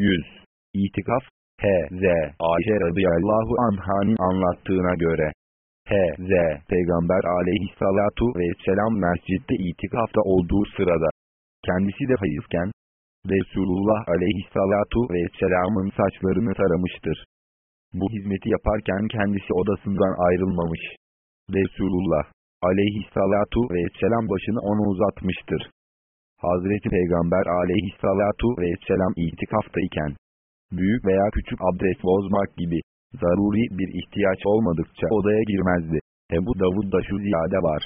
100. İtikaf, H.Z. Ayşe radıyallahu anha'nın anlattığına göre, H.Z. Peygamber aleyhissalatu vesselam mescitte itikafta olduğu sırada, kendisi de hayızken, Resulullah aleyhissalatu vesselamın saçlarını taramıştır. Bu hizmeti yaparken kendisi odasından ayrılmamış. Resulullah aleyhissalatu vesselam başını ona uzatmıştır. Hazreti Peygamber aleyhissalatu vesselam itikaftayken, büyük veya küçük abdest bozmak gibi, zaruri bir ihtiyaç olmadıkça odaya girmezdi. Ebu Davud'da şu ziyade var.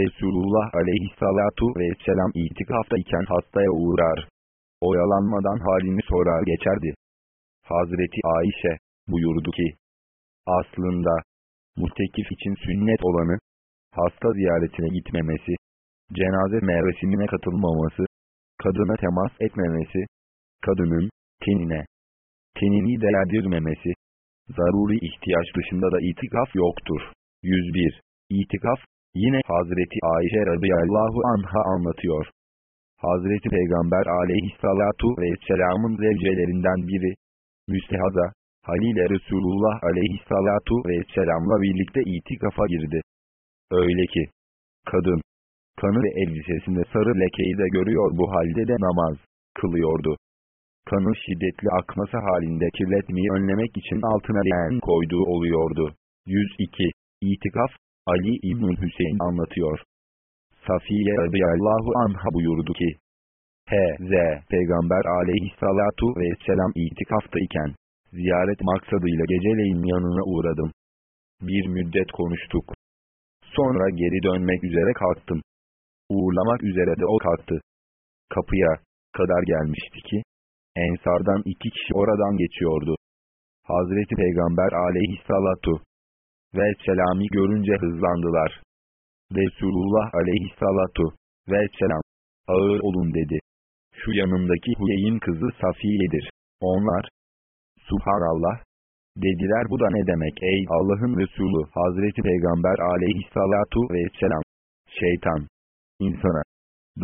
Resulullah aleyhissalatu vesselam itikaftayken hastaya uğrar. Oyalanmadan halini sorar geçerdi. Hazreti Ayşe buyurdu ki, aslında, muhtekif için sünnet olanı, hasta ziyaretine gitmemesi, cenaze merasimine katılmaması, kadına temas etmemesi, kadının, tenine, tenini değerdirmemesi, zaruri ihtiyaç dışında da itikaf yoktur. 101. İtikaf, yine Hazreti Ayşe radıyallahu anha anlatıyor. Hazreti Peygamber aleyhissalatu vesselamın zevcelerinden biri, Müstehaza, Halil Resulullah aleyhissalatu vesselamla birlikte itikafa girdi. Öyle ki, kadın, kanı ve elbisesinde sarı lekeyi de görüyor bu halde de namaz kılıyordu. Kanın şiddetli akması halinde kirletmeyi önlemek için altına leğen koyduğu oluyordu. 102. İtikaf, Ali İbn Hüseyin anlatıyor. Safiye radıyallahu anha buyurdu ki, H.Z. Peygamber aleyhissalatu vesselam itikaftayken, ziyaret maksadıyla geceleyin yanına uğradım. Bir müddet konuştuk. Sonra geri dönmek üzere kalktım. Uğurlamak üzere de o kalktı. Kapıya kadar gelmişti ki, Ensardan iki kişi oradan geçiyordu. Hazreti Peygamber aleyhissalatu ve selami görünce hızlandılar. Resulullah aleyhissalatu ve selam ağır olun dedi. Şu yanımdaki Huyey'in kızı Safiye'dir. Onlar, Subhanallah, dediler bu da ne demek ey Allah'ın Resulü Hazreti Peygamber aleyhissalatu vesselam. Şeytan, insana,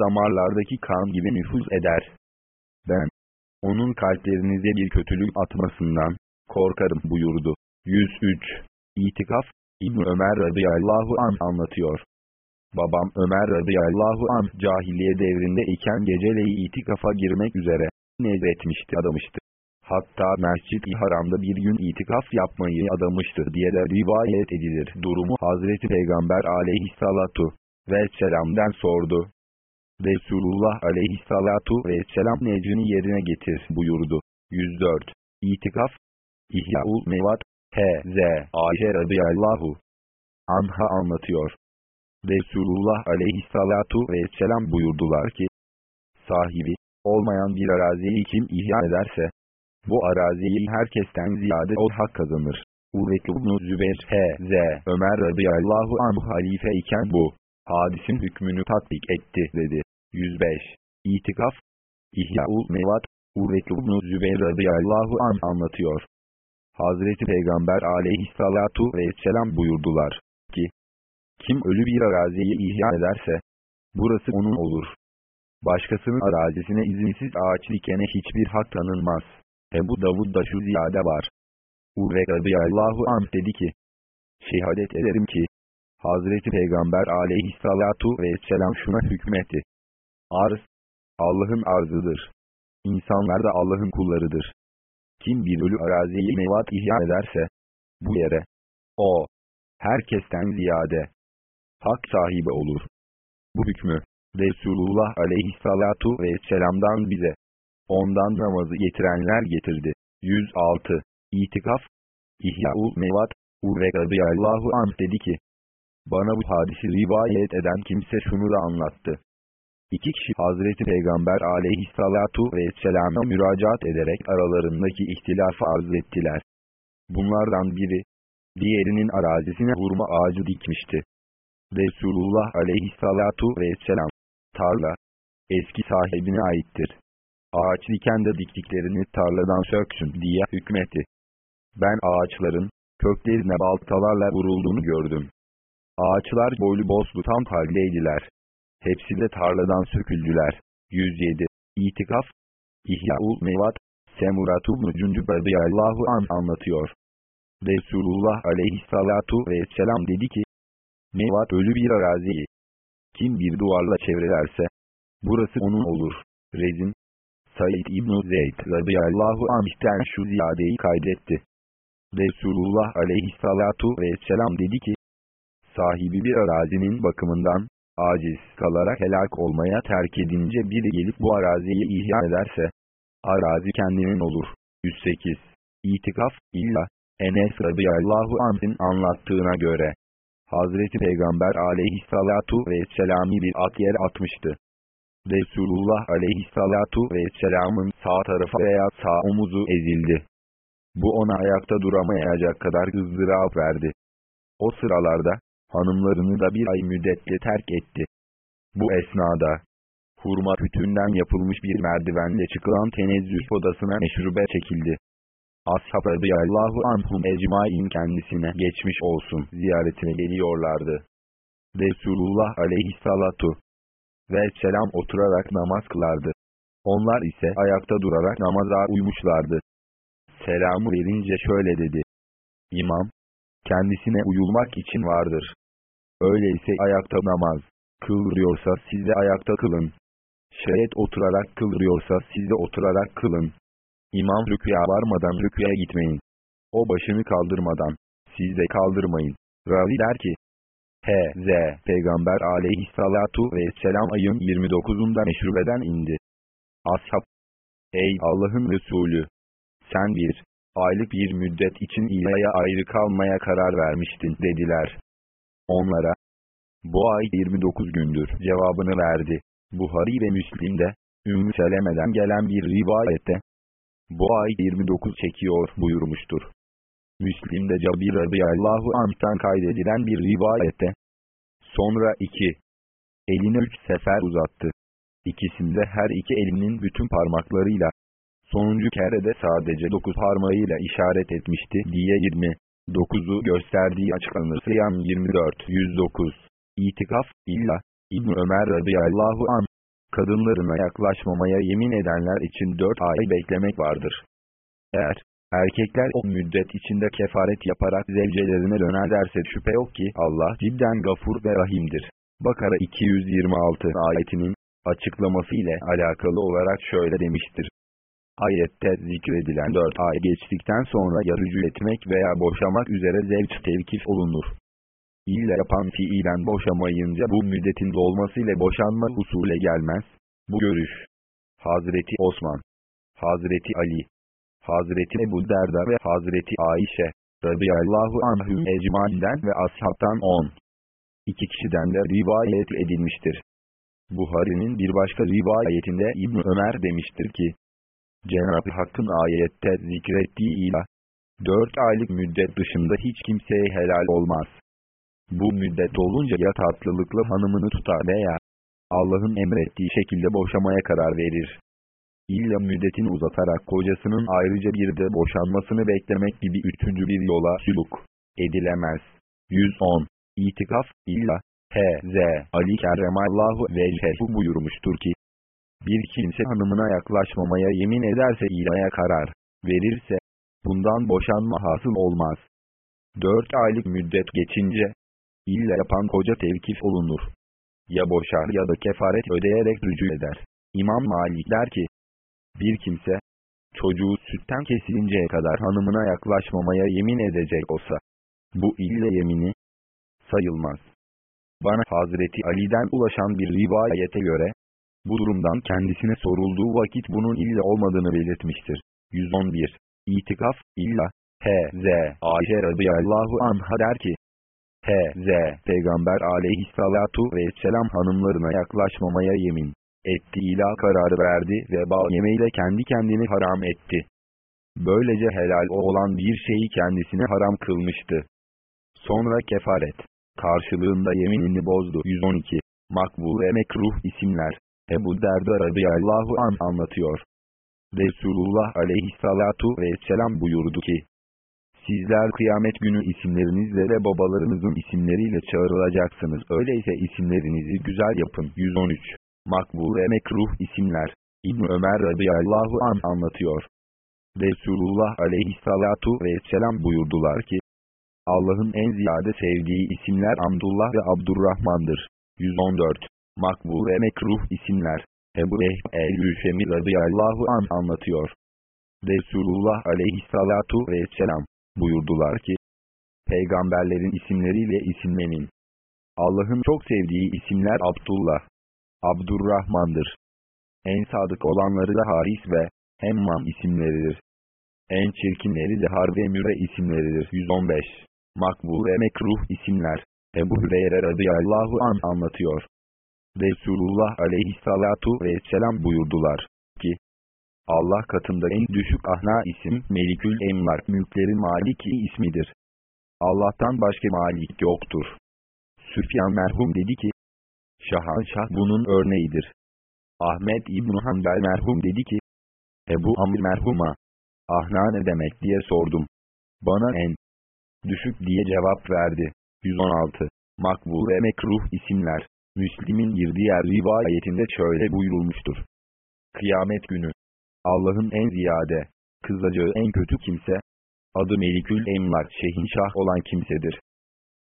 damarlardaki kan gibi nüfuz eder. Ben, onun kalplerinize bir kötülük atmasından, korkarım buyurdu. 103. İtikaf, İbn Ömer radıyallahu an anlatıyor. Babam Ömer radıyallahu an cahiliye devrinde iken geceleyi itikafa girmek üzere nezretmişti adamıştı. Hatta Mescid-i Haram'da bir gün itikaf yapmayı adamıştır diye de rivayet edilir. Durumu Hazreti Peygamber aleyhissalatu vesselam'den sordu. Resulullah aleyhissalatu vesselam necrini yerine getir buyurdu. 104. İtikaf İhya-ul Mevat H.Z. Ayşe radıyallahu anha anlatıyor. Resulullah aleyhissalatu vesselam buyurdular ki, sahibi olmayan bir araziyi kim ihya ederse, bu araziyi herkesten ziyade o hak kazanır. Urvet ibn Zübeyir H.Z. Ömer radıyallahu anh halife iken bu, hadisin hükmünü tatbik etti dedi. 105. İtikaf İhya-ul Mevat Urvet ibn Zübeyir radıyallahu anh anlatıyor. Hazreti Peygamber aleyhissalatu vesselam buyurdular ki, kim ölü bir araziyi ihya ederse, burası onun olur. Başkasının arazisine izinsiz ağaç dikene hiçbir hak tanınmaz. Ebu Davud'da şu ziyade var. Urve radıyallahu anh dedi ki, şehadet ederim ki, Hazreti Peygamber aleyhissalatu vesselam şuna hükmetti. Arz, Allah'ın arzıdır. İnsanlar da Allah'ın kullarıdır. Kim bir ölü araziyi mevat ihya ederse, bu yere, o, herkesten ziyade, hak sahibi olur. Bu hükmü, Resulullah aleyhissalatu vesselam'dan bize, ondan namazı getirenler getirdi. 106. İtikaf, İhya-ul Mevat, Urve radıyallahu anh dedi ki, bana bu hadisi rivayet eden kimse şunu da anlattı. İki kişi Hazreti Peygamber aleyhissalatu vesselama müracaat ederek aralarındaki ihtilafı arz ettiler. Bunlardan biri, diğerinin arazisine hurma ağacı dikmişti. Resulullah aleyhissalatu vesselam, tarla, eski sahibine aittir. Ağaç diken de diktiklerini tarladan söksün diye hükmetti. Ben ağaçların, köklerine baltalarla vurulduğunu gördüm. Ağaçlar boylu bozlu tam haldeydiler. Hepsi de tarladan söküldüler. 107. İtikaf İhya-ul Mevat Semurat ibn Cündüb radıyallahu an anlatıyor. Resulullah aleyhissalatu vesselam dedi ki, Mevat ölü bir araziyi. Kim bir duvarla çevrelerse, burası onun olur. Rezin, Said İbn Zeyd radıyallahu anh'ten şu ziyadeyi kaydetti. Resulullah aleyhissalatu vesselam dedi ki, sahibi bir arazinin bakımından, aciz kalarak helak olmaya terk edince biri gelip bu araziyi ihya ederse, arazi kendinin olur. 108. İtikaf, illa, Enes radıyallahu anh'ın anlattığına göre, Hazreti Peygamber aleyhissalatu vesselami bir at yer atmıştı. Resulullah aleyhissalatu vesselamın sağ tarafı veya sağ omuzu ezildi. Bu ona ayakta duramayacak kadar ızdırap verdi. O sıralarda, hanımlarını da bir ay müddetle terk etti. Bu esnada, hurma kütüğünden yapılmış bir merdivenle çıkılan tenezzül odasına meşrube çekildi. Ashab radıyallahu anhum ecmain kendisine geçmiş olsun ziyaretine geliyorlardı. Resulullah aleyhissalatu ve selam oturarak namaz kılardı. Onlar ise ayakta durarak namaza uymuşlardı. Selamı verince şöyle dedi. İmam, kendisine uyulmak için vardır. Öyleyse ayakta namaz kıldırıyorsa siz de ayakta kılın. Şayet oturarak kıldırıyorsa siz de oturarak kılın. İmam rüküya varmadan rüküye gitmeyin. O başını kaldırmadan, siz de kaldırmayın. Ravi der ki, H.Z. Peygamber aleyhissalatu vesselam ayın 29'unda meşrubeden indi. Ashab, Ey Allah'ın Resulü! Sen bir, aylık bir müddet için İla'ya ayrı kalmaya karar vermiştin dediler. Onlara, bu ay 29 gündür cevabını verdi. Buhari ve Müslim'de, Ümmü Seleme'den gelen bir rivayette, bu ay 29 çekiyor buyurmuştur. Müslim'de Cabir radıyallahu anh'tan kaydedilen bir rivayette, sonra iki, elini üç sefer uzattı. İkisinde her iki elinin bütün parmaklarıyla, sonuncu kerede sadece dokuz parmağıyla işaret etmişti diye 20, dokuzu gösterdiği açıklanır. Sıyam 24, 109, İtikaf, illa, İbn Ömer radıyallahu anh, kadınlarına yaklaşmamaya yemin edenler için dört ay beklemek vardır. Eğer, erkekler o müddet içinde kefaret yaparak zevcelerine dönerlerse şüphe yok ki Allah cidden gafur ve rahimdir. Bakara 226 ayetinin açıklaması ile alakalı olarak şöyle demiştir. Ayette zikredilen dört ay geçtikten sonra ya etmek veya boşamak üzere zevç tevkif olunur. İlle yapan fiilen boşamayınca bu müddetin dolmasıyla boşanma usule gelmez. Bu görüş. Hazreti Osman, Hazreti Ali, Hazreti Ebu Derda ve Hazreti Ayşe, radıyallahu anhüm ecmainden ve ashabtan 10. İki kişiden de rivayet edilmiştir. Buhari'nin bir başka rivayetinde İbn Ömer demiştir ki, Cenab-ı Hakk'ın ayette zikrettiği ilah, dört aylık müddet dışında hiç kimseye helal olmaz. Bu müddet olunca ya tatlılıklı hanımını tutar veya Allah'ın emrettiği şekilde boşamaya karar verir. İlla müddetini uzatarak kocasının ayrıca bir de boşanmasını beklemek gibi üçüncü bir yola süluk edilemez. 110. İtikaf, illa, H.Z. Ali Kerremallahu Vecehu buyurmuştur ki, bir kimse hanımına yaklaşmamaya yemin ederse ilaya karar verirse, bundan boşanma hasıl olmaz. Dört aylık müddet geçince, İlla yapan koca tevkif olunur. Ya boşar ya da kefaret ödeyerek rücu eder. İmam Malik der ki, bir kimse, çocuğu sütten kesilinceye kadar hanımına yaklaşmamaya yemin edecek olsa, bu ille yemini sayılmaz. Bana Hazreti Ali'den ulaşan bir rivayete göre, bu durumdan kendisine sorulduğu vakit bunun ille olmadığını belirtmiştir. 111. İtikaf, illa, H.Z. Ayşe radıyallahu anha der ki, H.Z. Peygamber aleyhissalatu vesselam hanımlarına yaklaşmamaya yemin etti ila kararı verdi ve bağ yemeğiyle kendi kendini haram etti. Böylece helal olan bir şeyi kendisine haram kılmıştı. Sonra kefaret karşılığında yeminini bozdu. 112. Makbul ve mekruh isimler. Ebu Derda radıyallahu an anlatıyor. Resulullah aleyhissalatu vesselam buyurdu ki, Sizler kıyamet günü isimlerinizle ve babalarınızın isimleriyle çağrılacaksınız. Öyleyse isimlerinizi güzel yapın. 113. Makbul ve mekruh isimler. İbn Ömer radıyallahu an anlatıyor. Resulullah aleyhissalatu vesselam buyurdular ki, Allah'ın en ziyade sevdiği isimler Abdullah ve Abdurrahman'dır. 114. Makbul ve mekruh isimler. Ebu Ehb el-Üşemi radıyallahu an anlatıyor. Resulullah aleyhissalatu vesselam buyurdular ki, Peygamberlerin isimleriyle isimlenin. Allah'ın çok sevdiği isimler Abdullah, Abdurrahman'dır. En sadık olanları da Haris ve Hemmam isimleridir. En çirkinleri de Har ve Müre isimleridir. 115. Makbul ve Mekruh isimler. Ebu Hüreyre radıyallahu an anlatıyor. Resulullah aleyhissalatu vesselam buyurdular ki, Allah katında en düşük ahna isim Melikül Emlak mülklerin maliki ismidir. Allah'tan başka malik yoktur. Süfyan merhum dedi ki, Şahanşah bunun örneğidir. Ahmet İbn Hanbel merhum dedi ki, Ebu Amr merhuma, ahna ne demek diye sordum. Bana en düşük diye cevap verdi. 116. Makbul ve mekruh isimler. Müslim'in girdiği rivayetinde şöyle buyurulmuştur. Kıyamet günü. Allah'ın en ziyade, kızacağı en kötü kimse, adı Melikül Emlak Şehinşah olan kimsedir.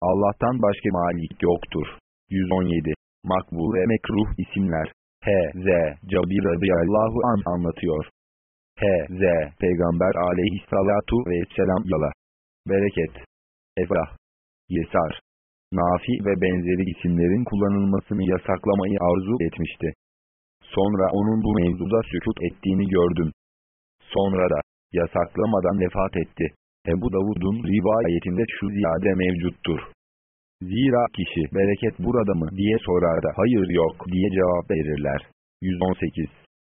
Allah'tan başka malik yoktur. 117. Makbul ve mekruh isimler. H.Z. Cabir radıyallahu an anlatıyor. H.Z. Peygamber aleyhissalatu vesselam yala. Bereket. Efrah. Yesar. Nafi ve benzeri isimlerin kullanılmasını yasaklamayı arzu etmişti. Sonra onun bu mevzuda sükut ettiğini gördüm. Sonra da, yasaklamadan vefat etti. Ebu Davud'un rivayetinde şu ziyade mevcuttur. Zira kişi bereket burada mı diye sorar da hayır yok diye cevap verirler. 118.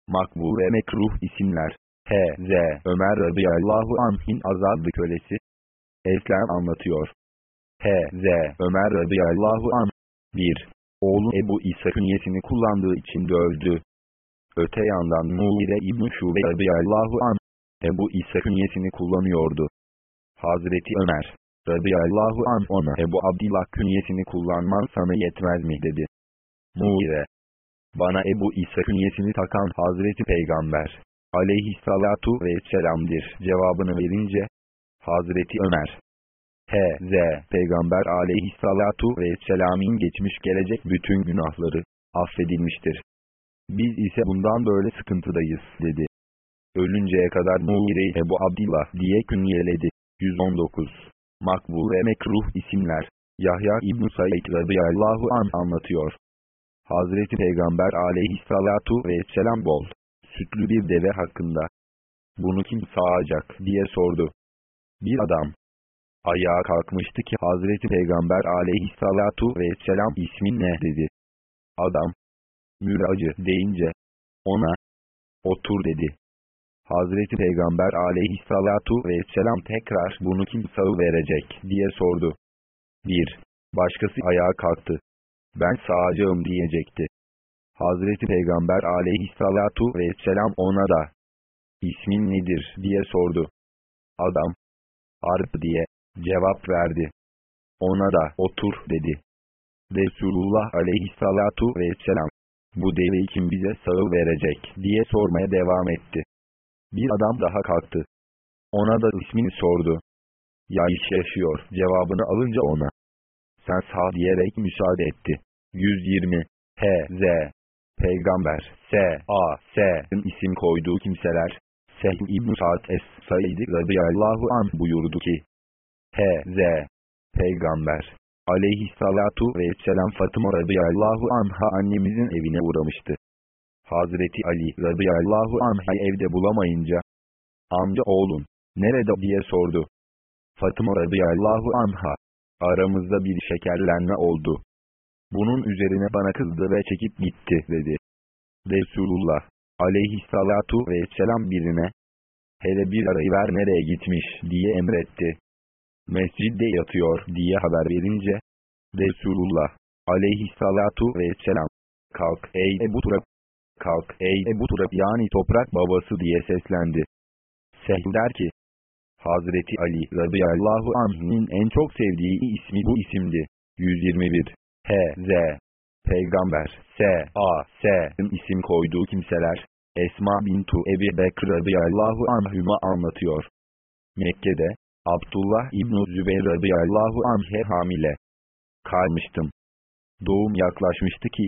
Makbul ve mekruh isimler. H.Z. Ömer radıyallahu anh'in azadlı kölesi. Eslem anlatıyor. H.Z. Ömer radıyallahu anh. 1. Oğlu Ebu İsa künyesini kullandığı için dövdü. Öte yandan Muire İbn-i Şube radıyallahu anh. Ebu İsa künyesini kullanıyordu. Hazreti Ömer radıyallahu anh ona Ebu Abdillah künyesini kullanman sana yetmez mi dedi. Muire. Bana Ebu İsa künyesini takan Hazreti Peygamber aleyhissalatu vesselam'dir cevabını verince, Hazreti Ömer, H.Z. Peygamber aleyhissalatu vesselam'in geçmiş gelecek bütün günahları, affedilmiştir. Biz ise bundan böyle sıkıntıdayız, dedi. Ölünceye kadar Muğire Ebu Abdillah diye künyeledi. 119. Makbul ve Mekruh isimler. Yahya İbn Said radıyallahu an anlatıyor. Hazreti Peygamber aleyhissalatu vesselam bol sütlü bir deve hakkında. Bunu kim sağacak diye sordu. Bir adam ayağa kalkmıştı ki Hazreti Peygamber aleyhissalatu vesselam ismin ne dedi. Adam müracı deyince ona otur dedi. Hazreti Peygamber aleyhissalatu vesselam tekrar bunu kim verecek diye sordu. 1. Başkası ayağa kalktı. Ben sağacağım diyecekti. Hazreti Peygamber aleyhissalatu vesselam ona da ismin nedir diye sordu. Adam Arp diye cevap verdi. Ona da otur dedi. Resulullah aleyhissalatu vesselam bu deveyi kim bize sağı verecek diye sormaya devam etti. Bir adam daha kalktı. Ona da ismini sordu. Ya iş yaşıyor cevabını alınca ona. Sen sağ diyerek müsaade etti. 120 H.Z. Peygamber S.A. S.'ın isim koyduğu kimseler, Sehl İbn Sa'd Es-Said radıyallahu anh buyurdu ki, H.Z. Peygamber aleyhissalatu vesselam Fatıma radıyallahu anha annemizin evine uğramıştı. Hazreti Ali radıyallahu anh'ı evde bulamayınca, amca oğlum, nerede diye sordu. Fatıma radıyallahu anha, aramızda bir şekerlenme oldu. Bunun üzerine bana kızdı ve çekip gitti dedi. Resulullah aleyhissalatu vesselam birine, hele bir arayı ver nereye gitmiş diye emretti. Mescidde yatıyor diye haber verince, Resulullah aleyhissalatu vesselam, kalk ey Ebu Turab, kalk ey Ebu Turab yani toprak babası diye seslendi. Sehl der ki, Hazreti Ali radıyallahu anh'ın en çok sevdiği ismi bu isimdi. 121 H.Z. Peygamber S.A.S.'ın isim koyduğu kimseler, Esma bintu Ebi Bekr radıyallahu anhüma anlatıyor. Mekke'de, Abdullah İbn-i Zübeyir radıyallahu anh'e hamile kalmıştım. Doğum yaklaşmıştı ki,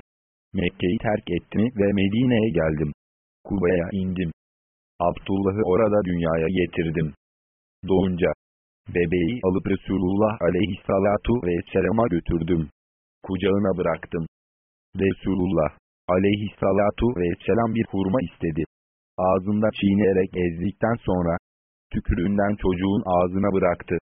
Mekke'yi terk ettim ve Medine'ye geldim. Kuba'ya indim. Abdullah'ı orada dünyaya getirdim. Doğunca, bebeği alıp Resulullah aleyhissalatu vesselama götürdüm. Kucağına bıraktım. Resulullah aleyhissalatu vesselam bir hurma istedi. Ağzında çiğneyerek ezdikten sonra, tükürüğünden çocuğun ağzına bıraktı.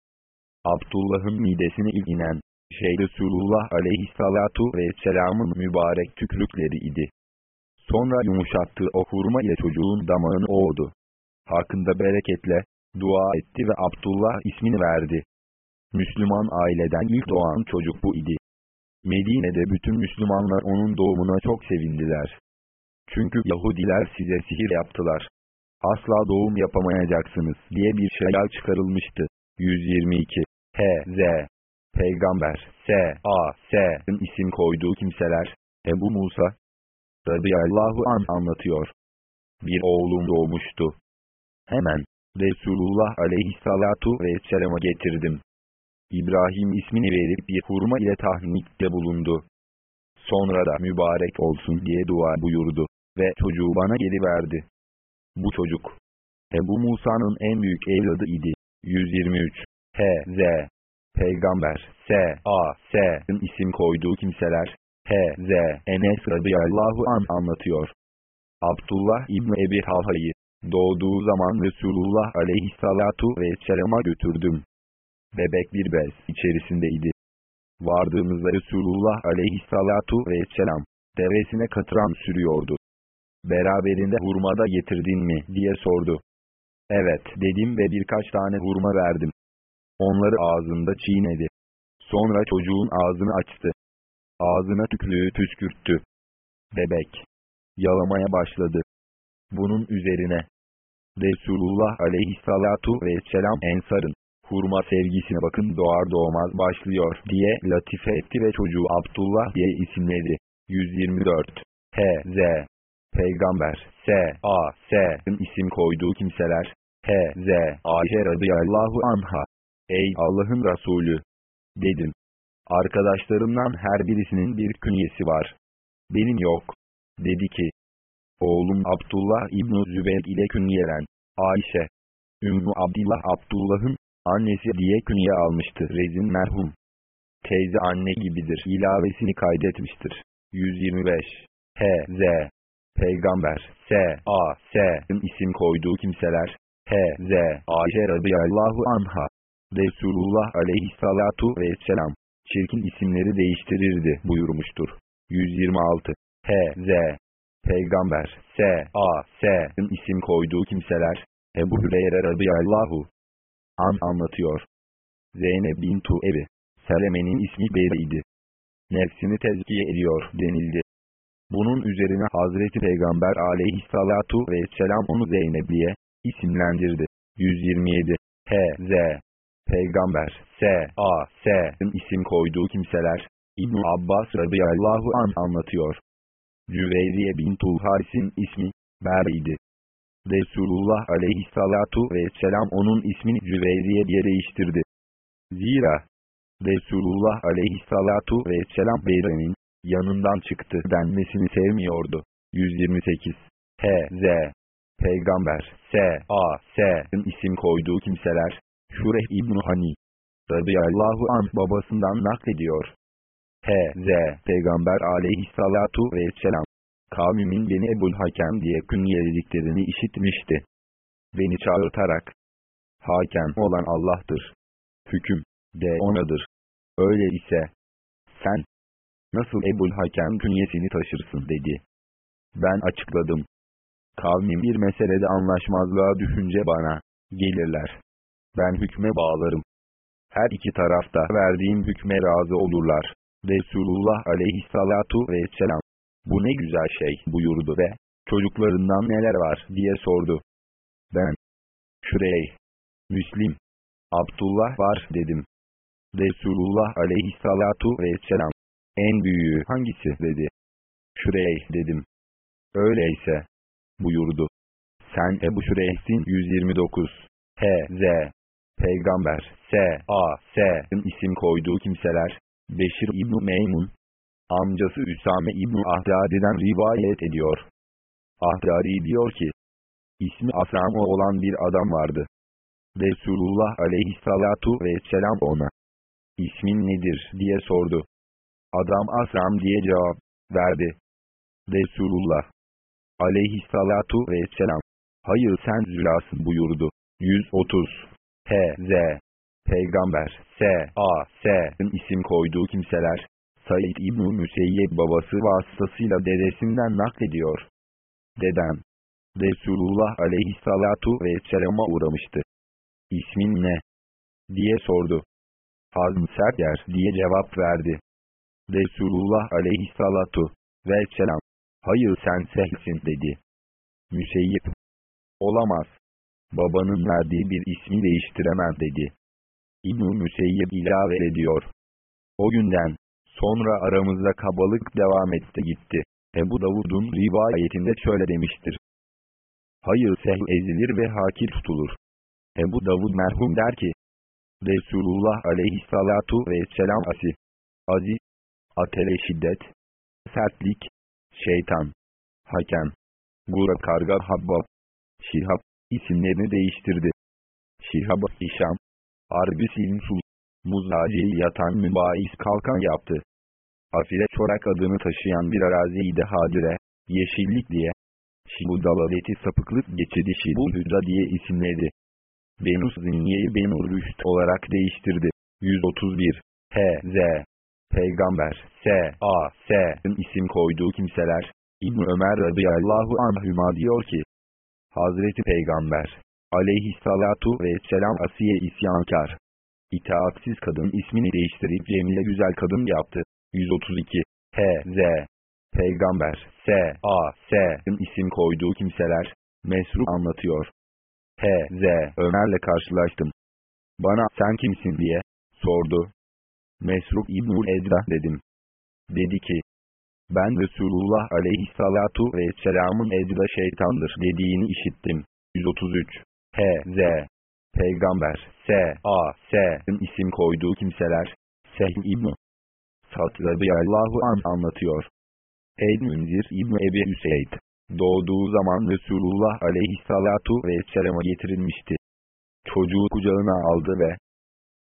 Abdullah'ın midesine ilginen, şey Resulullah aleyhissalatu vesselamın mübarek tükrükleri idi. Sonra yumuşattığı o hurma ile çocuğun damağını oğdu. Hakkında bereketle, dua etti ve Abdullah ismini verdi. Müslüman aileden ilk doğan çocuk bu idi. Medine'de bütün Müslümanlar onun doğumuna çok sevindiler. Çünkü Yahudiler size sihir yaptılar. Asla doğum yapamayacaksınız diye bir şeyler çıkarılmıştı. 122 H.Z. Peygamber S.A.S.'ın isim koyduğu kimseler, Ebu Musa, radıyallahu an anlatıyor. Bir oğlum doğmuştu. Hemen, Resulullah aleyhissalatu vesselam'a getirdim. İbrahim ismini verip bir hurma ile tahnikte bulundu. Sonra da mübarek olsun diye dua buyurdu ve çocuğu bana geri verdi. Bu çocuk, Ebu Musa'nın en büyük evladı idi. 123 H.Z. Peygamber S.A.S.'ın isim koyduğu kimseler, H.Z. Enes radıyallahu an anlatıyor. Abdullah İbni Ebi Talha'yı, doğduğu zaman Resulullah aleyhissalatu vesselama götürdüm. Bebek bir bez içerisindeydi. Vardığımızda Resulullah aleyhissalatu vesselam, devesine katıran sürüyordu. Beraberinde hurma da getirdin mi diye sordu. Evet dedim ve birkaç tane hurma verdim. Onları ağzında çiğnedi. Sonra çocuğun ağzını açtı. Ağzına tükrüğü püskürttü. Bebek. Yalamaya başladı. Bunun üzerine. Resulullah aleyhissalatu vesselam ensarın hurma sevgisine bakın doğar doğmaz başlıyor diye latife etti ve çocuğu Abdullah diye isimledi. 124 H.Z. Peygamber S.A.S.'ın isim koyduğu kimseler H.Z. Ayşe radıyallahu anha Ey Allah'ın Resulü! Dedim. Arkadaşlarımdan her birisinin bir künyesi var. Benim yok. Dedi ki, oğlum Abdullah İbn Zübeyir ile künyelen, Ayşe, Ümmü Abdullah Abdullah'ın annesi diye künye almıştı Rezin merhum. Teyze anne gibidir ilavesini kaydetmiştir. 125 H.Z. Peygamber S.A.S.'ın isim koyduğu kimseler H.Z. Ayşe radıyallahu anha Resulullah aleyhissalatu vesselam, çirkin isimleri değiştirirdi buyurmuştur. 126 H.Z. Peygamber S.A.S.'ın isim koyduğu kimseler, Ebu Hüreyre radıyallahu an anlatıyor. Zeynep bintu Ebi, Seleme'nin ismi Beyri'ydi. Nefsini tezkiye ediyor denildi. Bunun üzerine Hazreti Peygamber aleyhissalatu vesselam onu Zeynebiye isimlendirdi. 127 H.Z. Peygamber S.A.S.'ın isim koyduğu kimseler, ibn Abbas radıyallahu an anlatıyor. Cüveyriye bin Tulharis'in ismi, Ber'iydi. Resulullah aleyhissalatu vesselam onun ismini Cüveyriye diye değiştirdi. Zira, Resulullah aleyhissalatu vesselam Beyre'nin, yanından çıktı denmesini sevmiyordu. 128 H.Z. Peygamber S.A.S.'ın isim koyduğu kimseler, Şureh İbn-i Hani, radıyallahu anh babasından naklediyor. H.Z. Peygamber aleyhissalatu vesselam, kavmimin beni Ebul Hakem diye künyelediklerini işitmişti. Beni çağırtarak, hakem olan Allah'tır. Hüküm, de onadır. Öyle ise, sen, nasıl Ebul Hakem künyesini taşırsın dedi. Ben açıkladım. Kavmim bir meselede anlaşmazlığa düşünce bana, gelirler. Ben hükme bağlarım. Her iki tarafta verdiğim hükme razı olurlar. Resulullah aleyhissalatu vesselam, bu ne güzel şey buyurdu ve, çocuklarından neler var diye sordu. Ben, Şürey, Müslim, Abdullah var dedim. Resulullah aleyhissalatu vesselam, en büyüğü hangisi dedi. Şürey dedim. Öyleyse, buyurdu. Sen Ebu Şureyh'sin 129. H.Z. Peygamber S.A.S.'ın isim koyduğu kimseler, Beşir İbn Meymun, amcası Üsame İbn Ahdari'den rivayet ediyor. Ahdari diyor ki, ismi Asam olan bir adam vardı. Resulullah aleyhissalatu vesselam ona, ismin nedir diye sordu. Adam Asam diye cevap verdi. Resulullah aleyhissalatu vesselam, hayır sen Zülasın buyurdu. 130 H.Z. Peygamber S.A.S.'ın isim koyduğu kimseler, Said İbn-i Müseyyep babası vasıtasıyla dedesinden naklediyor. Dedem, Resulullah aleyhissalatu vesselama uğramıştı. İsmin ne? diye sordu. Hazm Serger diye cevap verdi. Resulullah aleyhissalatu vesselam, hayır sen sehsin dedi. Müseyyip, olamaz. Babanın verdiği bir ismi değiştiremem dedi. İbn-i Müseyyib ilave ediyor. O günden, sonra aramızda kabalık devam etti gitti. Ebu Davud'un rivayetinde şöyle demiştir. Hayır sehl ezilir ve hakir tutulur. Ebu Davud merhum der ki, Resulullah aleyhissalatu vesselam asi, azi, atele şiddet, sertlik, şeytan, hakem, gura karga habba, şihab, isimlerini değiştirdi. Şihab, İşam, Arbi Silsul, Muzaci'yi yatan mübaiz kalkan yaptı. Afile çorak adını taşıyan bir araziyi de hadire, yeşillik diye, Şibu dalaleti sapıklık geçidi Şibu Hüda diye isimledi. Benus Zinye'yi Benur Rüşt olarak değiştirdi. 131 H.Z. Peygamber S.A. S.'ın isim koyduğu kimseler, İbn Ömer radıyallahu anhüma diyor ki, Hazreti Peygamber, aleyhissalatu vesselam Asiye isyankar, itaatsiz kadın ismini değiştirip Cemile güzel kadın yaptı. 132 H.Z. Peygamber S.A. S.'ın isim koyduğu kimseler, Mesruk anlatıyor. H.Z. Ömer'le karşılaştım. Bana sen kimsin diye sordu. Mesruk İbnül Ezra dedim. Dedi ki, ben Resulullah aleyhissalatu vesselamın Ezra şeytandır dediğini işittim. 133 H.Z. Peygamber S.A. S.'ın isim koyduğu kimseler, Sehl İbn Sa'd radıyallahu an anlatıyor. Eyd Münzir İbni Ebi Hüseyd, doğduğu zaman Resulullah aleyhissalatu vesselama getirilmişti. Çocuğu kucağına aldı ve,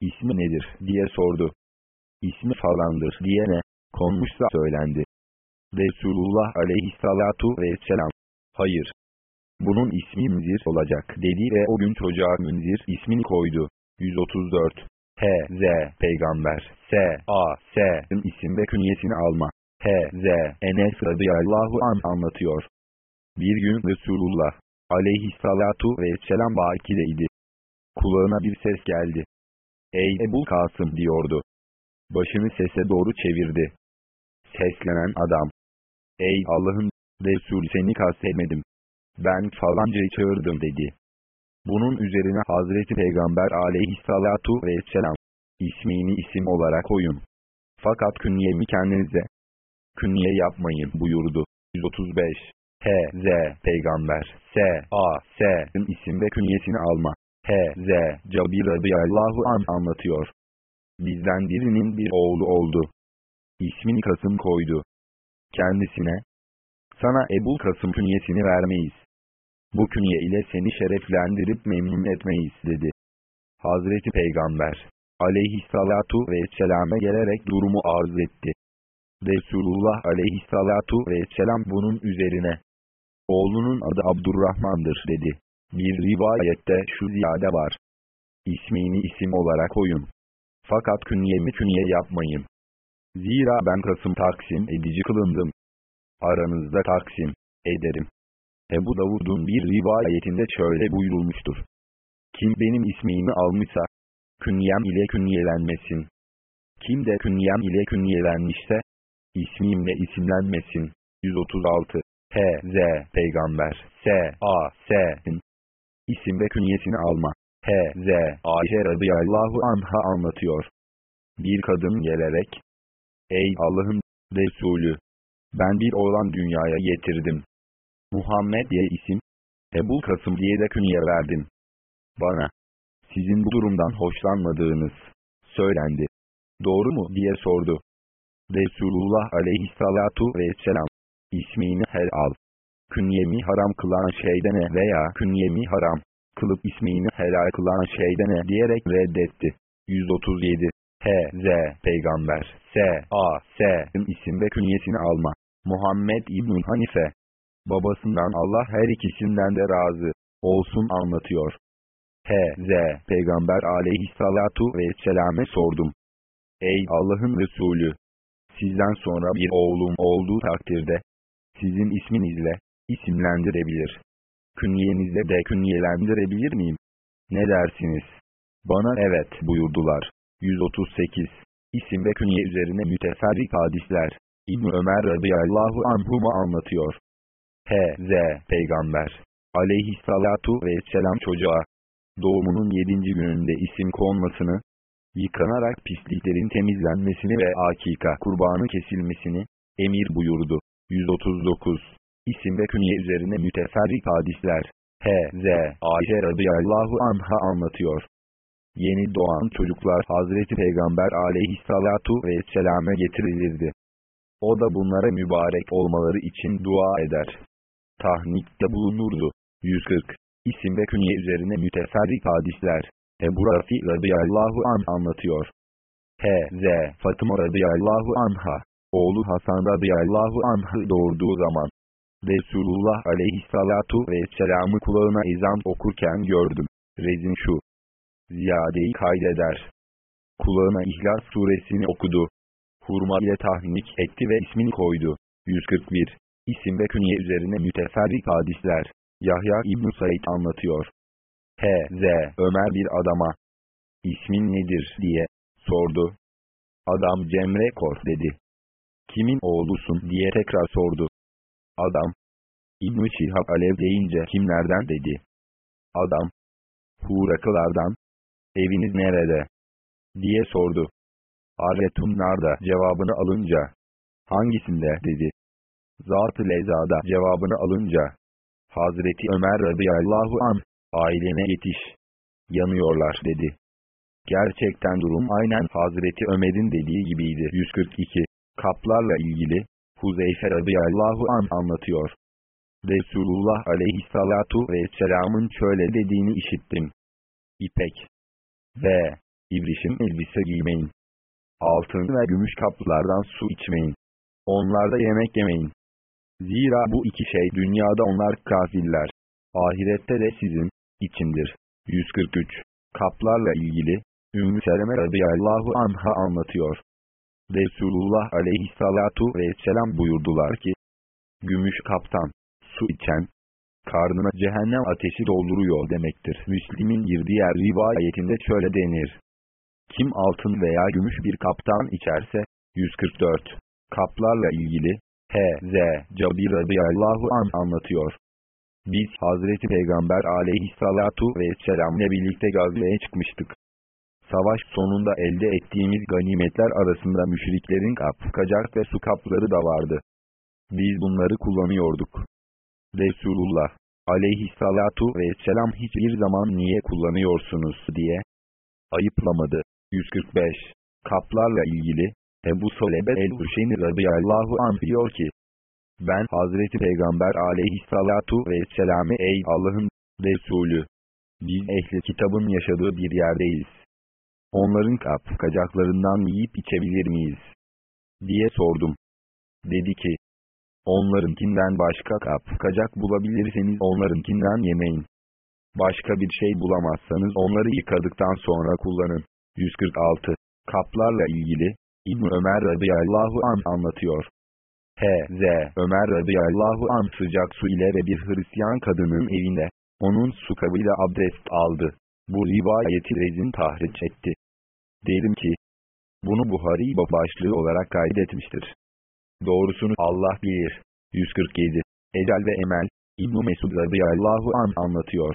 ismi nedir diye sordu. İsmi falandır diyene, konmuşsa söylendi. Resulullah aleyhissalatu vesselam, hayır. Bunun ismi Münzir olacak dedi ve o gün çocuğa Münzir ismini koydu. 134 H.Z. Peygamber S.A. S.'ın isim ve künyesini alma. H.Z. Enes radıyallahu an anlatıyor. Bir gün Resulullah aleyhissalatu vesselam bakideydi. Kulağına bir ses geldi. Ey Ebu Kasım diyordu. Başını sese doğru çevirdi. Seslenen adam. Ey Allah'ın Resul seni kastetmedim. Ben falancayı çağırdım dedi. Bunun üzerine Hazreti Peygamber aleyhissalatu vesselam, ismini isim olarak koyun. Fakat künyemi kendinize künye yapmayın buyurdu. 135 H.Z. Peygamber S.A. S.'ın isim ve künyesini alma. H.Z. Cabir radıyallahu an anlatıyor. Bizden birinin bir oğlu oldu. İsmini Kasım koydu. Kendisine, sana Ebu Kasım künyesini vermeyiz. Bu künye ile seni şereflendirip memnun etmeyiz dedi. Hazreti Peygamber aleyhissalatu vesselame gelerek durumu arz etti. Resulullah aleyhissalatu vesselam bunun üzerine oğlunun adı Abdurrahman'dır dedi. Bir rivayette şu ziyade var. İsmini isim olarak koyun. Fakat künyemi künye yapmayın. Zira ben Kasım taksim edici kılındım. Aranızda taksim ederim. Ebu Davud'un bir rivayetinde şöyle buyurulmuştur. Kim benim ismimi almışsa, künyem ile künyelenmesin. Kim de künyem ile künyelenmişse, ismimle isimlenmesin. 136 H.Z. Peygamber S.A. S.'in isim ve künyesini alma. H.Z. Ayşe radıyallahu anha anlatıyor. Bir kadın gelerek, Ey Allah'ın Resulü! Ben bir oğlan dünyaya getirdim. Muhammed diye isim, Ebu Kasım diye de künye verdim. Bana, sizin bu durumdan hoşlanmadığınız, söylendi. Doğru mu diye sordu. Resulullah aleyhissalatu vesselam, ismini hel al. Künyemi haram kılan şeydene veya künyemi haram kılıp ismini helal kılan şeydene diyerek reddetti. 137 H.Z. Peygamber S.A. S.'in isim ve künyesini alma. Muhammed İbn Hanife Babasından Allah her ikisinden de razı olsun anlatıyor. H.Z. Peygamber aleyhissalatu vesselam'e sordum. Ey Allah'ın Resulü! Sizden sonra bir oğlum olduğu takdirde, sizin isminizle, isimlendirebilir. Künyenizle de künyelendirebilir miyim? Ne dersiniz? Bana evet buyurdular. 138 İsim ve künye üzerine müteferrik hadisler. İbn Ömer radıyallahu anhuma anlatıyor. H.Z. Peygamber aleyhissalatu vesselam çocuğa doğumunun yedinci gününde isim konmasını, yıkanarak pisliklerin temizlenmesini ve akika kurbanı kesilmesini emir buyurdu. 139 İsim ve künye üzerine müteferrik hadisler. H.Z. Ayşe radıyallahu anha anlatıyor. Yeni doğan çocuklar Hazreti Peygamber aleyhissalatu vesselame getirilirdi. O da bunlara mübarek olmaları için dua eder. Tahnikte bulunurdu. 140. İsim ve künye üzerine müteferrik hadisler. Ebu Rafi radıyallahu an anlatıyor. H.Z. Fatıma radıyallahu anha, oğlu Hasan radıyallahu anh'ı doğurduğu zaman, Resulullah aleyhissalatu vesselam'ı kulağına ezan okurken gördüm. Rezin şu. Ziyadeyi kaydeder. Kulağına İhlas suresini okudu. Hurma ile tahnik etti ve ismini koydu. 141. İsim ve künye üzerine müteferrik hadisler. Yahya İbn Said anlatıyor. H.Z. Ömer bir adama, ismin nedir diye sordu. Adam Cemre Kor dedi. Kimin oğlusun diye tekrar sordu. Adam, İbn-i Şihab Alev deyince kimlerden dedi. Adam, Hurakılardan, eviniz nerede? diye sordu. Arretunlar'da cevabını alınca, hangisinde dedi. Zat-ı Leza'da cevabını alınca, Hazreti Ömer radıyallahu an, ailene yetiş. Yanıyorlar dedi. Gerçekten durum aynen Hazreti Ömer'in dediği gibiydi. 142. Kaplarla ilgili, Huzeyfe radıyallahu an anlatıyor. Resulullah aleyhissalatu vesselamın şöyle dediğini işittim. İpek ve ibrişim elbise giymeyin. Altın ve gümüş kaplardan su içmeyin. Onlarda yemek yemeyin. Zira bu iki şey dünyada onlar kafirler. Ahirette de sizin içindir. 143. Kaplarla ilgili, Ümmü Seleme radıyallahu anha anlatıyor. Resulullah aleyhissalatu vesselam buyurdular ki, Gümüş kaptan, su içen, karnına cehennem ateşi dolduruyor demektir. Müslim'in bir diğer rivayetinde şöyle denir. Kim altın veya gümüş bir kaptan içerse, 144. Kaplarla ilgili, H.Z. Cabir radıyallahu an anlatıyor. Biz Hazreti Peygamber aleyhissalatu vesselam'le birlikte gazveye çıkmıştık. Savaş sonunda elde ettiğimiz ganimetler arasında müşriklerin kap, kacak ve su kapları da vardı. Biz bunları kullanıyorduk. Resulullah aleyhissalatu vesselam hiçbir zaman niye kullanıyorsunuz diye ayıplamadı. 145. Kaplarla ilgili Ebu Solebe el-Huşeyni radıyallahu anh diyor ki, ben Hazreti Peygamber aleyhissalatu vesselam'e ey Allah'ın Resulü, biz ehli kitabın yaşadığı bir yerdeyiz. Onların kap kacaklarından yiyip içebilir miyiz? diye sordum. Dedi ki, onlarınkinden başka kap kacak bulabilirseniz onlarınkinden yemeyin. Başka bir şey bulamazsanız onları yıkadıktan sonra kullanın. 146. Kaplarla ilgili, İbn Ömer radıyallahu an anlatıyor. H.Z. Ömer radıyallahu an sıcak su ile ve bir Hristiyan kadının evinde, onun su kabıyla abdest aldı. Bu rivayeti rezin tahriç etti. Derim ki, bunu Buhari başlığı olarak kaydetmiştir. Doğrusunu Allah bilir. 147. Ecel ve Emel, İbn-i Mesud radıyallahu an anlatıyor.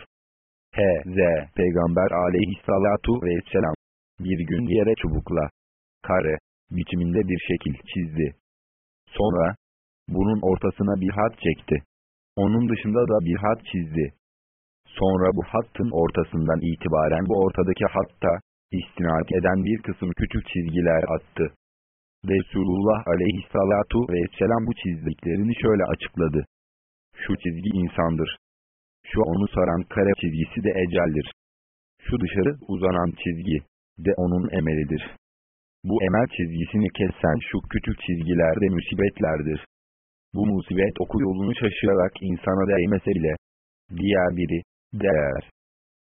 H.Z. Peygamber aleyhissalatu vesselam, bir gün yere çubukla, kare, biçiminde bir şekil çizdi. Sonra, bunun ortasına bir hat çekti. Onun dışında da bir hat çizdi. Sonra bu hattın ortasından itibaren bu ortadaki hatta istinad eden bir kısım küçük çizgiler attı. Resulullah aleyhissalatu vesselam bu çizdiklerini şöyle açıkladı. Şu çizgi insandır. Şu onu saran kare çizgisi de eceldir. Şu dışarı uzanan çizgi de onun emelidir. Bu emel çizgisini kesen şu küçük çizgiler de musibetlerdir. Bu musibet oku yolunu şaşırarak insana değmese bile, diğer biri, değer.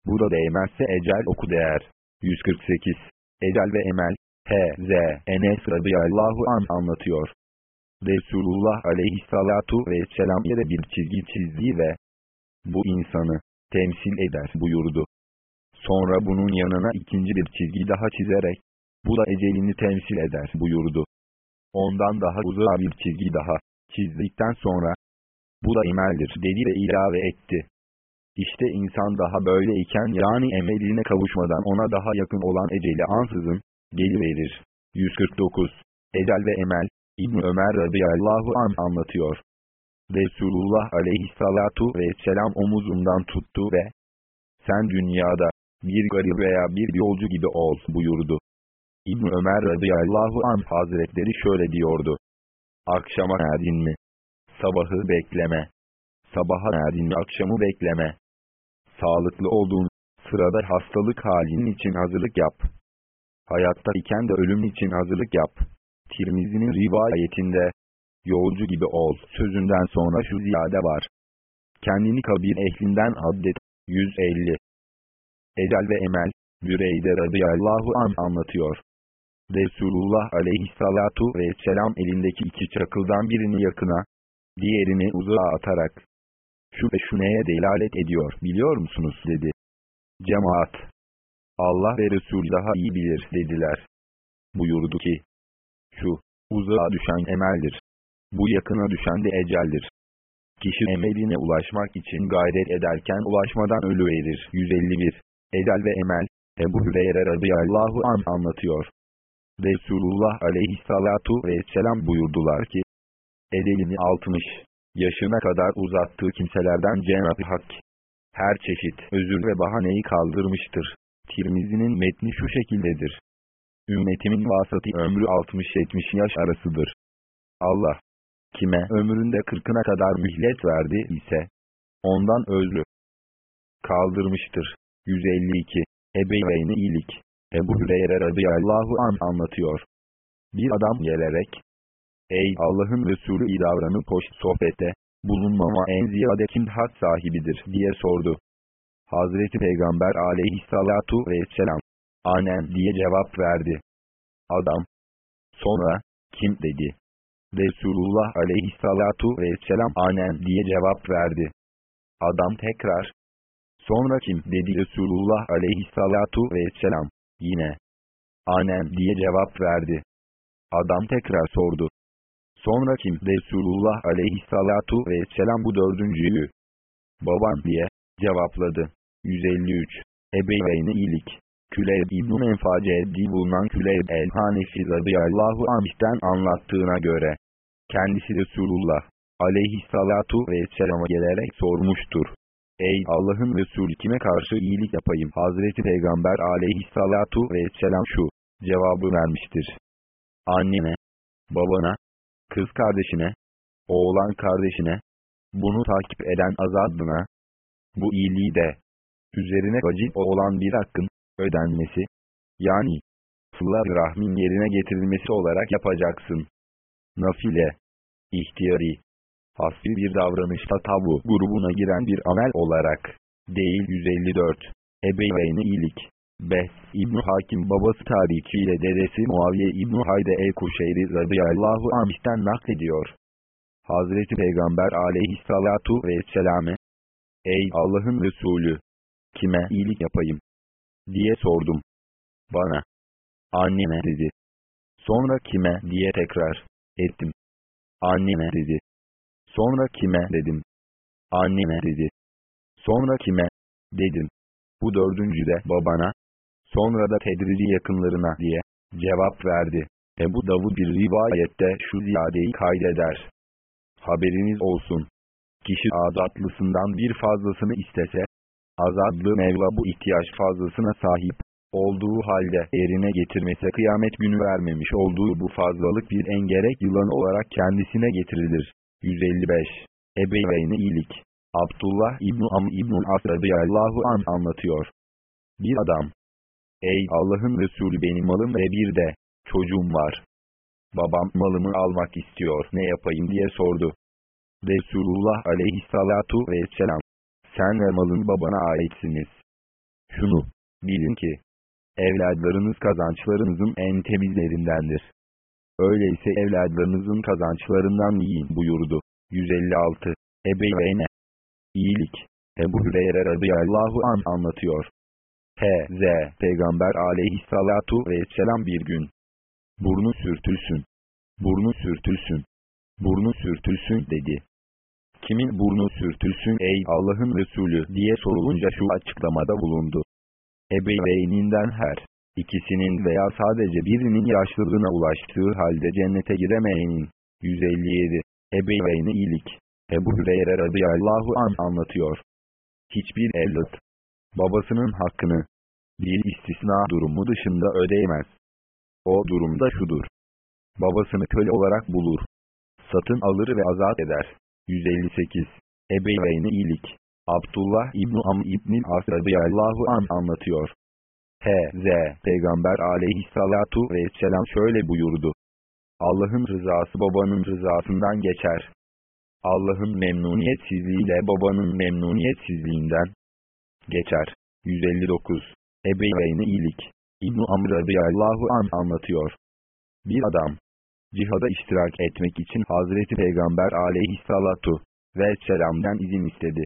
Bu da değmezse ecel oku değer. 148. Ecel ve emel, H.Z. Enes radıyallahu an anlatıyor. Resulullah aleyhissalatu vesselam yere bir çizgi çizdi ve bu insanı temsil eder buyurdu. Sonra bunun yanına ikinci bir çizgi daha çizerek bu da ecelini temsil eder buyurdu. Ondan daha uzağa bir çizgi daha çizdikten sonra bu da emeldir dedi ve ilave etti. İşte insan daha böyleyken yani emeline kavuşmadan ona daha yakın olan eceli ansızın geliverir. 149. Ecel ve emel İbn Ömer radıyallahu an anlatıyor. Resulullah aleyhissalatu vesselam omuzundan tuttu ve sen dünyada bir garip veya bir yolcu gibi ol buyurdu. İbn Ömer radıyallahu an hazretleri şöyle diyordu. Akşama erdin mi? Sabahı bekleme. Sabaha erdin mi akşamı bekleme. Sağlıklı olduğun sırada hastalık halinin için hazırlık yap. Hayatta iken de ölüm için hazırlık yap. Tirmizi'nin rivayetinde, yolcu gibi ol sözünden sonra şu ziyade var. Kendini kabir ehlinden addet. 150. Ecel ve Emel, Büreyde radıyallahu an anlatıyor. Resulullah aleyhissalatu vesselam elindeki iki çakıldan birini yakına, diğerini uzağa atarak, şu ve şu neye delalet ediyor biliyor musunuz dedi. Cemaat, Allah ve Resul daha iyi bilir dediler. Buyurdu ki, şu, uzağa düşen emeldir. Bu yakına düşen de eceldir. Kişi emeline ulaşmak için gayret ederken ulaşmadan ölüverir. 151. Ecel ve emel, Ebu Hüreyre radıyallahu an anlatıyor. Resulullah aleyhissalatu vesselam buyurdular ki, edelini 60 yaşına kadar uzattığı kimselerden Cenab-ı Hak, her çeşit özür ve bahaneyi kaldırmıştır. Tirmizi'nin metni şu şekildedir. Ümmetimin vasatı ömrü 60-70 yaş arasıdır. Allah, kime ömründe kırkına kadar mühlet verdi ise, ondan özrü kaldırmıştır. 152. Ebeveyni iyilik. Ebu Hüreyre radıyallahu an anlatıyor. Bir adam gelerek, Ey Allah'ın Resulü iyi davranıp hoş sohbette, bulunmama en ziyade kim hak sahibidir diye sordu. Hazreti Peygamber aleyhissalatu vesselam, anen diye cevap verdi. Adam, sonra, kim dedi. Resulullah aleyhissalatu vesselam anen diye cevap verdi. Adam tekrar, sonra kim dedi Resulullah aleyhissalatu vesselam, yine, anen diye cevap verdi. Adam tekrar sordu. Sonra kim Resulullah aleyhissalatu vesselam bu dördüncüyü, baban diye, cevapladı. 153. Ebeveyni iyilik. Küleyb İbn-i Menface'de bulunan Küleyb el-Hanefi radıyallahu anh'ten anlattığına göre, kendisi Resulullah aleyhissalatu vesselama gelerek sormuştur. Ey Allah'ın Resulü kime karşı iyilik yapayım? Hazreti Peygamber aleyhissalatu vesselam şu cevabı vermiştir. Annene, babana, kız kardeşine, oğlan kardeşine, bunu takip eden azadına, bu iyiliği de, üzerine vacip olan bir hakkın, ödenmesi, yani, sıla rahmin yerine getirilmesi olarak yapacaksın. Nafile, ihtiyari, hasbi bir davranışta tabu grubuna giren bir amel olarak, değil 154, ebeveyni iyilik. Beh, İbn Hakim babası tarihiyle dedesi Muaviye İbn Hayde el-Kuşeyri radıyallahu anh'ten naklediyor. Hazreti Peygamber aleyhissalatu vesselam'e, Ey Allah'ın Resulü! Kime iyilik yapayım? diye sordum. Bana. Anneme dedi. Sonra kime diye tekrar ettim. Anneme dedi. Sonra kime dedim. Anneme dedi. Sonra kime dedim. Bu dördüncü de babana. Sonra da tedrici yakınlarına diye cevap verdi. Ebu Davud bir rivayette şu ziyadeyi kaydeder. Haberiniz olsun. Kişi azatlısından bir fazlasını istese, azadlı Mevla bu ihtiyaç fazlasına sahip olduğu halde yerine getirmese kıyamet günü vermemiş olduğu bu fazlalık bir engerek yılan olarak kendisine getirilir. 155. Ebeveyne iyilik. Abdullah İbn-i Am İbn-i As radıyallahu an anlatıyor. Bir adam. Ey Allah'ın Resulü benim malım ve bir de çocuğum var. Babam malımı almak istiyor ne yapayım diye sordu. Resulullah aleyhissalatu vesselam. Sen ve malın babana aitsiniz. Şunu bilin ki, evladlarınız kazançlarınızın en temizlerindendir. Öyleyse evladlarınızın kazançlarından yiyin buyurdu. 156. Ebeveyne İyilik Ebu Hüreyre radıyallahu an anlatıyor. H.Z. Peygamber aleyhissalatu vesselam bir gün. Burnu sürtülsün. Burnu sürtülsün. Burnu sürtülsün dedi. Kimin burnu sürtülsün ey Allah'ın Resulü diye sorulunca şu açıklamada bulundu. Ebeveyninden her ikisinin veya sadece birinin yaşlılığına ulaştığı halde cennete giremeyenin. 157. Ebeveyni iyilik. Ebu Hüreyre radıyallahu an anlatıyor. Hiçbir evlat, babasının hakkını, bir istisna durumu dışında ödeyemez. O durumda şudur. Babasını köle olarak bulur. Satın alır ve azat eder. 158. Ebeveyni iyilik. Abdullah İbn Am İbn As radıyallahu an anlatıyor. H.Z. Peygamber aleyhissalatu vesselam şöyle buyurdu. Allah'ın rızası babanın rızasından geçer. Allah'ın memnuniyetsizliğiyle babanın memnuniyetsizliğinden geçer. 159. Ebeveyni iyilik. İbn-i Amr radıyallahu an anlatıyor. Bir adam, cihada iştirak etmek için Hazreti Peygamber aleyhissalatu vesselam'dan izin istedi.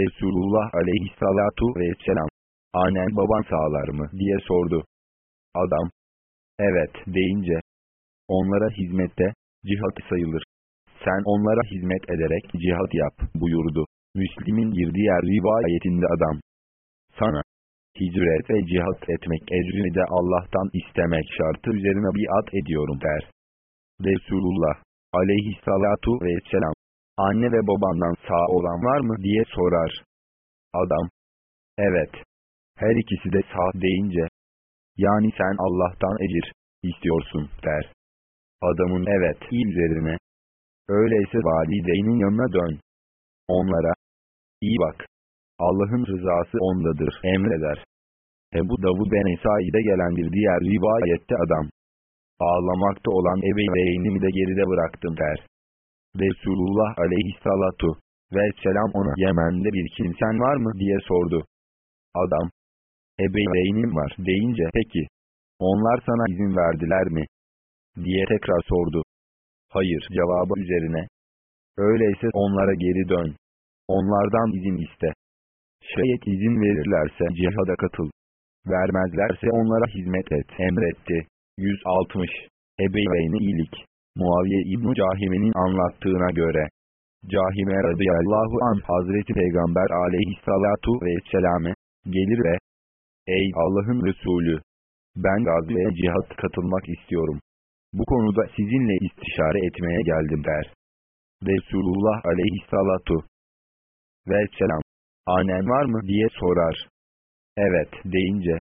Resulullah aleyhissalatu vesselam, annen baban sağlar mı diye sordu. Adam, evet deyince, onlara hizmette, cihat sayılır. Sen onlara hizmet ederek cihat yap buyurdu. Müslim'in bir diğer rivayetinde adam, sana, hicret ve cihat etmek ecrini de Allah'tan istemek şartı üzerine biat ediyorum der. Resulullah aleyhissalatu vesselam, anne ve babandan sağ olan var mı diye sorar. Adam, evet, her ikisi de sağ deyince, yani sen Allah'tan ecir istiyorsun der. Adamın evet üzerine, öyleyse valideynin yanına dön. Onlara, iyi bak, Allah'ın rızası ondadır emreder. Ebu Davud ben Esai'de gelen bir diğer rivayette adam, ağlamakta olan ebeveynimi de geride bıraktım der. Resulullah aleyhissalatu vesselam ona Yemen'de bir kimsen var mı diye sordu. Adam, ebeveynim var deyince peki, onlar sana izin verdiler mi? diye tekrar sordu. Hayır cevabı üzerine. Öyleyse onlara geri dön. Onlardan izin iste. Şayet izin verirlerse cihada katıl. Vermezlerse onlara hizmet et emretti. 160. Ebeveyni iyilik. Muaviye İbn Cahime'nin anlattığına göre. Cahime radıyallahu an Hazreti Peygamber aleyhissalatu vesselam'e gelir ve Ey Allah'ın Resulü! Ben gaziye cihat katılmak istiyorum. Bu konuda sizinle istişare etmeye geldim der. Resulullah aleyhissalatu vesselam. Annen var mı diye sorar. Evet deyince,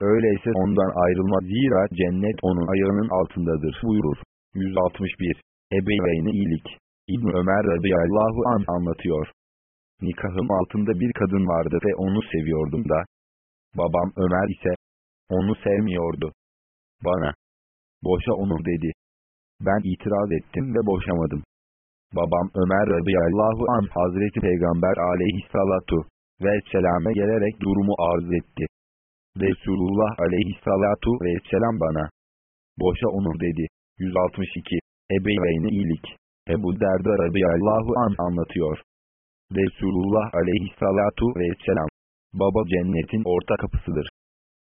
Öyleyse ondan ayrılma zira cennet onun ayağının altındadır buyurur. 161. Ebeveyne iyilik. İbn Ömer radıyallahu an anlatıyor. Nikahım altında bir kadın vardı ve onu seviyordum da. Babam Ömer ise onu sevmiyordu. Bana boşa onu dedi. Ben itiraz ettim ve boşamadım. Babam Ömer radıyallahu an Hazreti Peygamber aleyhissalatu ve selame gelerek durumu arz etti. Resulullah aleyhissalatu vesselam bana. Boşa onu dedi. 162. Ebeveyne iyilik. Ebu Derda radıyallahu an anlatıyor. Resulullah aleyhissalatu vesselam. Baba cennetin orta kapısıdır.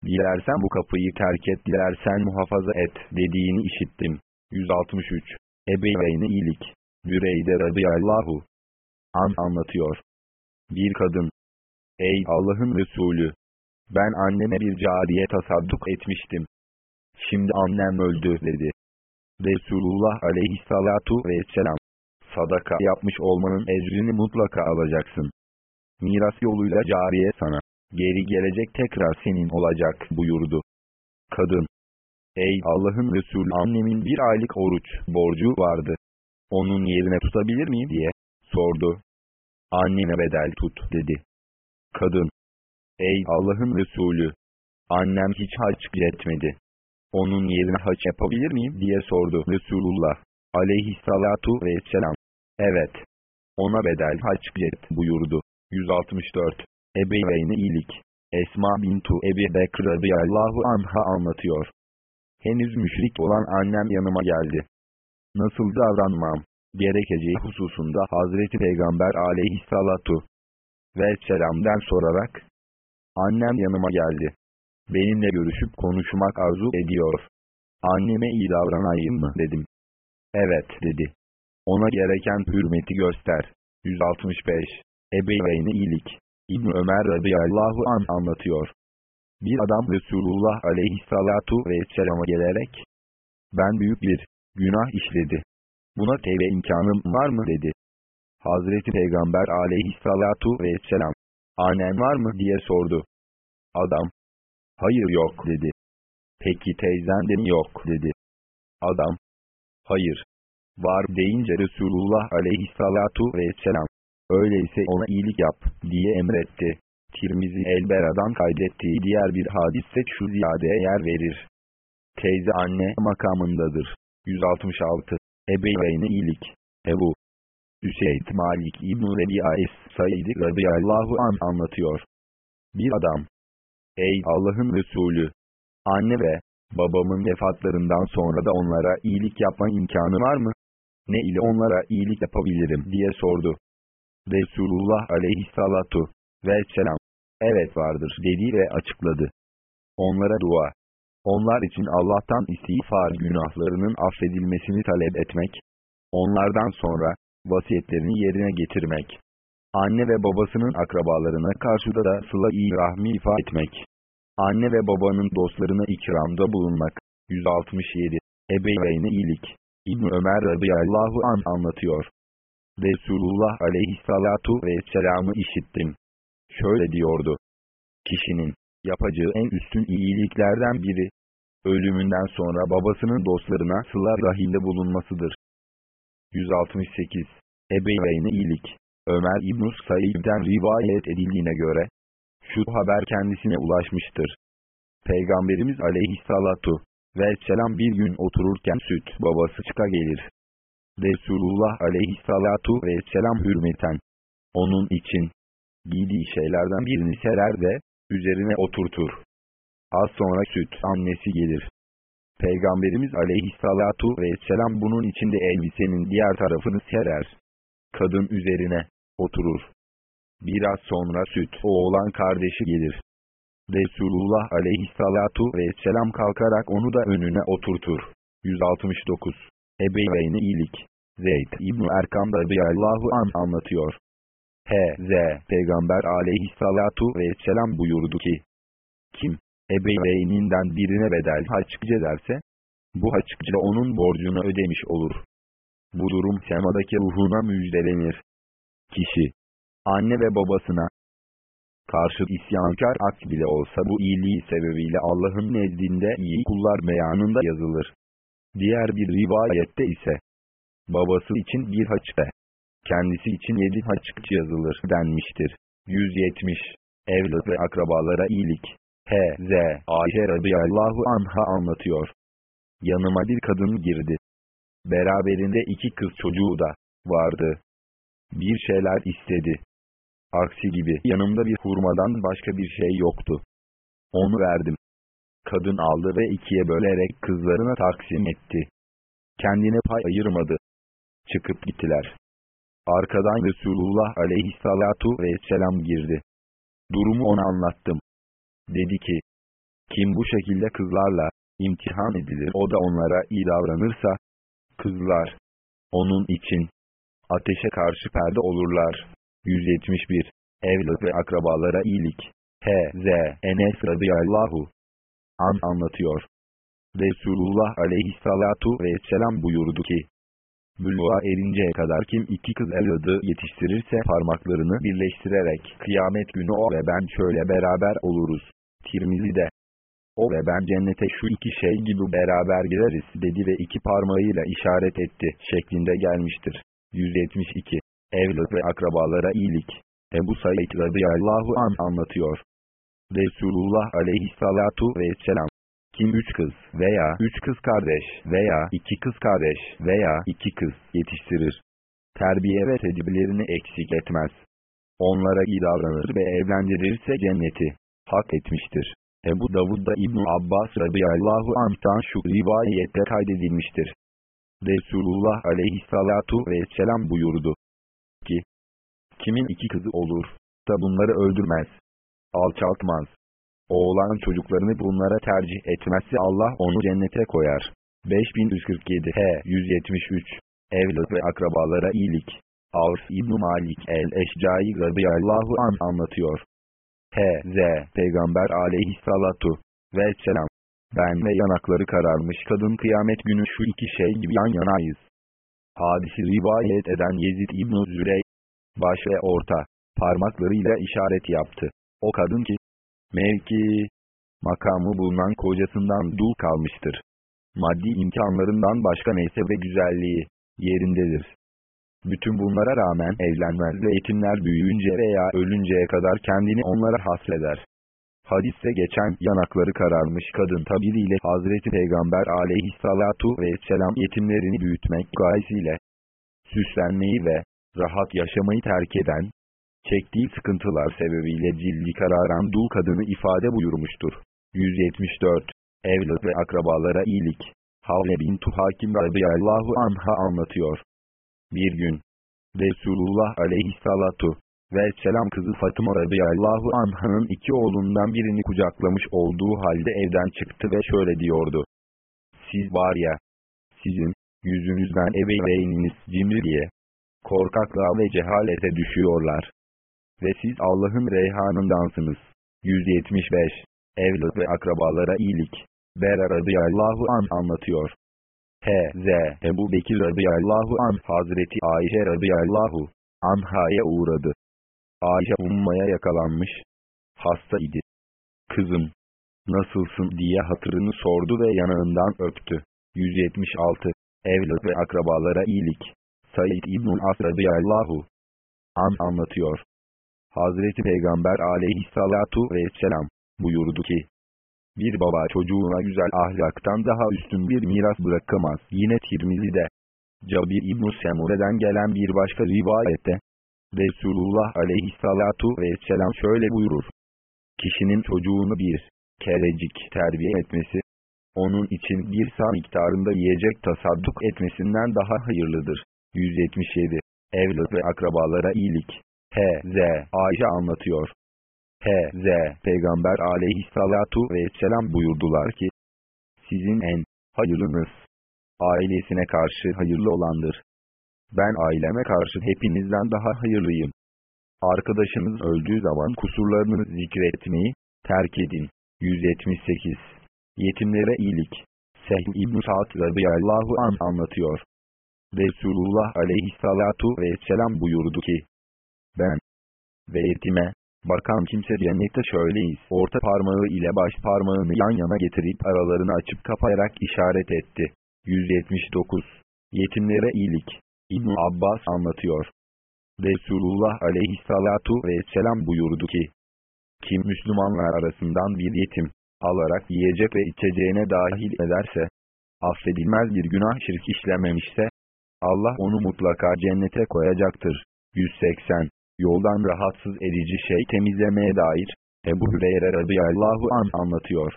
Dilersen bu kapıyı terk et, dilersen muhafaza et dediğini işittim. 163. Ebeveyne iyilik. Büreyde radıyallahu an anlatıyor. Bir kadın. Ey Allah'ın Resulü! Ben anneme bir cariye tasadduk etmiştim. Şimdi annem öldü dedi. Resulullah aleyhissalatu vesselam. sadaka yapmış olmanın ecrini mutlaka alacaksın. Miras yoluyla cariye sana, geri gelecek tekrar senin olacak buyurdu. Kadın, ey Allah'ın Resulü annemin bir aylık oruç borcu vardı. Onun yerine tutabilir miyim diye sordu. Annene bedel tut dedi. Kadın, ey Allah'ın Resulü, annem hiç hac etmedi. Onun yerine hac yapabilir miyim diye sordu Resulullah aleyhissalatu vesselam. Evet. Ona bedel hac et buyurdu. 164. Ebeveyne iyilik. Esma bintu Ebi Bekr radıyallahu anha anlatıyor. Henüz müşrik olan annem yanıma geldi. Nasıl davranmam gerekeceği hususunda Hazreti Peygamber aleyhissalatu vesselam'den sorarak annem yanıma geldi. Benimle görüşüp konuşmak arzu ediyor. Anneme iyi davranayım mı dedim. Evet dedi. Ona gereken hürmeti göster. 165. Ebeveyne iyilik. İbn Ömer radıyallahu an anlatıyor. Bir adam Resulullah aleyhissalatu vesselama gelerek, ben büyük bir günah işledi. Buna tevbe imkanım var mı dedi. Hazreti Peygamber aleyhissalatu vesselam, annen var mı diye sordu. Adam, hayır yok dedi. Peki teyzen de mi yok dedi. Adam, hayır, var deyince Resulullah aleyhissalatu vesselam, öyleyse ona iyilik yap diye emretti. Tirmizi Elbera'dan kaydettiği diğer bir hadiste şu ziyadeye yer verir. Teyze anne makamındadır. 166. Ebeveyne iyilik. Ebu. Üseyd Malik İbn-i Rebi'a Es-Said radıyallahu an anlatıyor. Bir adam. Ey Allah'ın Resulü! Anne ve babamın vefatlarından sonra da onlara iyilik yapma imkanı var mı? Ne ile onlara iyilik yapabilirim diye sordu. Resulullah aleyhissalatu vesselam, evet vardır dedi ve açıkladı. Onlara dua. Onlar için Allah'tan istiğfar günahlarının affedilmesini talep etmek. Onlardan sonra vasiyetlerini yerine getirmek. Anne ve babasının akrabalarına karşı da sıla-i rahmi ifa etmek. Anne ve babanın dostlarına ikramda bulunmak. 167. Ebeveyne iyilik. İbn Ömer radıyallahu an anlatıyor. Resulullah aleyhissalatu vesselam'ı işittim. Şöyle diyordu. Kişinin yapacağı en üstün iyiliklerden biri, ölümünden sonra babasının dostlarına sıla rahimde bulunmasıdır. 168. Ebeveyne iyilik. Ömer İbn-i Said'den rivayet edildiğine göre, şu haber kendisine ulaşmıştır. Peygamberimiz aleyhissalatu vesselam bir gün otururken süt babası çıka gelir. Resulullah aleyhissalatu vesselam hürmeten, onun için, giydiği şeylerden birini serer de, üzerine oturtur. Az sonra süt annesi gelir. Peygamberimiz aleyhissalatu vesselam bunun içinde elbisenin diğer tarafını serer. Kadın üzerine oturur. Biraz sonra süt oğlan kardeşi gelir. Resulullah aleyhissalatu vesselam kalkarak onu da önüne oturtur. 169. Ebeveyne iyilik. Zeyd İbn Erkam radıyallahu an anlatıyor. H.Z. Peygamber aleyhissalatu vesselam buyurdu ki, Kim, ebeveyninden birine bedel haçkıca derse, bu haçkıca onun borcunu ödemiş olur. Bu durum semadaki ruhuna müjdelenir. Kişi, anne ve babasına, karşı isyankar akt bile olsa bu iyiliği sebebiyle Allah'ın nezdinde iyi kullar meyanında yazılır. Diğer bir rivayette ise, babası için bir haçbe, kendisi için yedi haçkıç yazılır denmiştir. 170. Evlat ve akrabalara iyilik. H.Z. Ayşe radıyallahu anha anlatıyor. Yanıma bir kadın girdi. Beraberinde iki kız çocuğu da vardı. Bir şeyler istedi. Aksi gibi yanımda bir hurmadan başka bir şey yoktu. Onu verdim. Kadın aldı ve ikiye bölerek kızlarına taksim etti. Kendine pay ayırmadı. Çıkıp gittiler. Arkadan Resulullah aleyhissalatu vesselam girdi. Durumu ona anlattım. Dedi ki, kim bu şekilde kızlarla imtihan edilir o da onlara iyi davranırsa, kızlar, onun için, ateşe karşı perde olurlar. 171. Evlat ve akrabalara iyilik. H.Z. Enes radıyallahu an anlatıyor. Resulullah aleyhissalatu vesselam buyurdu ki, Bülva erinceye kadar kim iki kız evladı yetiştirirse parmaklarını birleştirerek kıyamet günü o ve ben şöyle beraber oluruz. Tirmizi'de. O ve ben cennete şu iki şey gibi beraber gireriz dedi ve iki parmağıyla işaret etti şeklinde gelmiştir. 172. Evlat ve akrabalara iyilik. Ebu Said radıyallahu an anlatıyor. Resulullah aleyhissalatu vesselam. Kim üç kız veya üç kız kardeş veya iki kız kardeş veya iki kız yetiştirir. Terbiye ve tedbirlerini eksik etmez. Onlara iyi davranır ve evlendirirse cenneti hak etmiştir. Ebu Davud'da İbn Abbas radıyallahu anh'tan şu rivayette kaydedilmiştir. Resulullah aleyhissalatu vesselam buyurdu ki, kimin iki kızı olur da bunları öldürmez, alçaltmaz. Oğlan çocuklarını bunlara tercih etmezse Allah onu cennete koyar. 5147 H 173 Evlat ve akrabalara iyilik. Avs İbn Malik el-Eşcai radıyallahu an anlatıyor. H.Z. Peygamber aleyhissalatu vesselam. Ben ve yanakları kararmış kadın kıyamet günü şu iki şey gibi yan yanayız. Hadisi rivayet eden Yezid İbn Zürey, baş ve orta, parmaklarıyla işaret yaptı. O kadın ki, mevki, makamı bulunan kocasından dul kalmıştır. Maddi imkanlarından başka neyse ve güzelliği, yerindedir. Bütün bunlara rağmen evlenmez ve yetimler büyüyünce veya ölünceye kadar kendini onlara hasreder. Hadiste geçen yanakları kararmış kadın tabiriyle Hazreti Peygamber aleyhissalatu vesselam yetimlerini büyütmek gayesiyle süslenmeyi ve rahat yaşamayı terk eden, çektiği sıkıntılar sebebiyle cildi kararan dul kadını ifade buyurmuştur. 174. Evlat ve akrabalara iyilik. Havle bin Tuhakim radıyallahu anha anlatıyor. Bir gün, Resulullah aleyhissalatu ve selam kızı Fatıma radıyallahu anh'ın iki oğlundan birini kucaklamış olduğu halde evden çıktı ve şöyle diyordu. Siz var ya, sizin, yüzünüzden ebeveyniniz cimri diye, korkaklığa ve cehalete düşüyorlar. Ve siz Allah'ın reyhanındansınız. 175. Evlat ve akrabalara iyilik. Bera radıyallahu an anlatıyor. H.Z. Ebu Bekir radıyallahu an Hazreti Ayşe radıyallahu anhaya uğradı. Ayşe ummaya yakalanmış. Hasta idi. Kızım, nasılsın diye hatırını sordu ve yanağından öptü. 176. Evlat ve akrabalara iyilik. Said İbn-i As radıyallahu an anlatıyor. Hazreti Peygamber aleyhissalatu vesselam buyurdu ki, bir baba çocuğuna güzel ahlaktan daha üstün bir miras bırakamaz. Yine Tirmizi'de, Cabir İbn-i Semure'den gelen bir başka rivayette, Resulullah aleyhissalatu vesselam şöyle buyurur. Kişinin çocuğunu bir kerecik terbiye etmesi, onun için bir sağ miktarında yiyecek tasadduk etmesinden daha hayırlıdır. 177. Evlat ve akrabalara iyilik. H.Z. Ayşe anlatıyor. H.Z. Peygamber aleyhissalatu vesselam buyurdular ki, sizin en hayırlınız, ailesine karşı hayırlı olandır. Ben aileme karşı hepinizden daha hayırlıyım. Arkadaşınız öldüğü zaman kusurlarını zikretmeyi, terk edin. 178. Yetimlere iyilik. Sehl İbn-i Sa'd radıyallahu an anlatıyor. Resulullah aleyhissalatu vesselam buyurdu ki, ben ve yetime, bakan kimse cennette şöyleyiz. Orta parmağı ile baş parmağını yan yana getirip aralarını açıp kapayarak işaret etti. 179. Yetimlere iyilik. ibn Abbas anlatıyor. Resulullah aleyhissalatu vesselam buyurdu ki, kim Müslümanlar arasından bir yetim, alarak yiyecek ve içeceğine dahil ederse, affedilmez bir günah şirk işlememişse, Allah onu mutlaka cennete koyacaktır. 180. Yoldan rahatsız edici şey temizlemeye dair, Ebu Hüreyre radıyallahu an anlatıyor.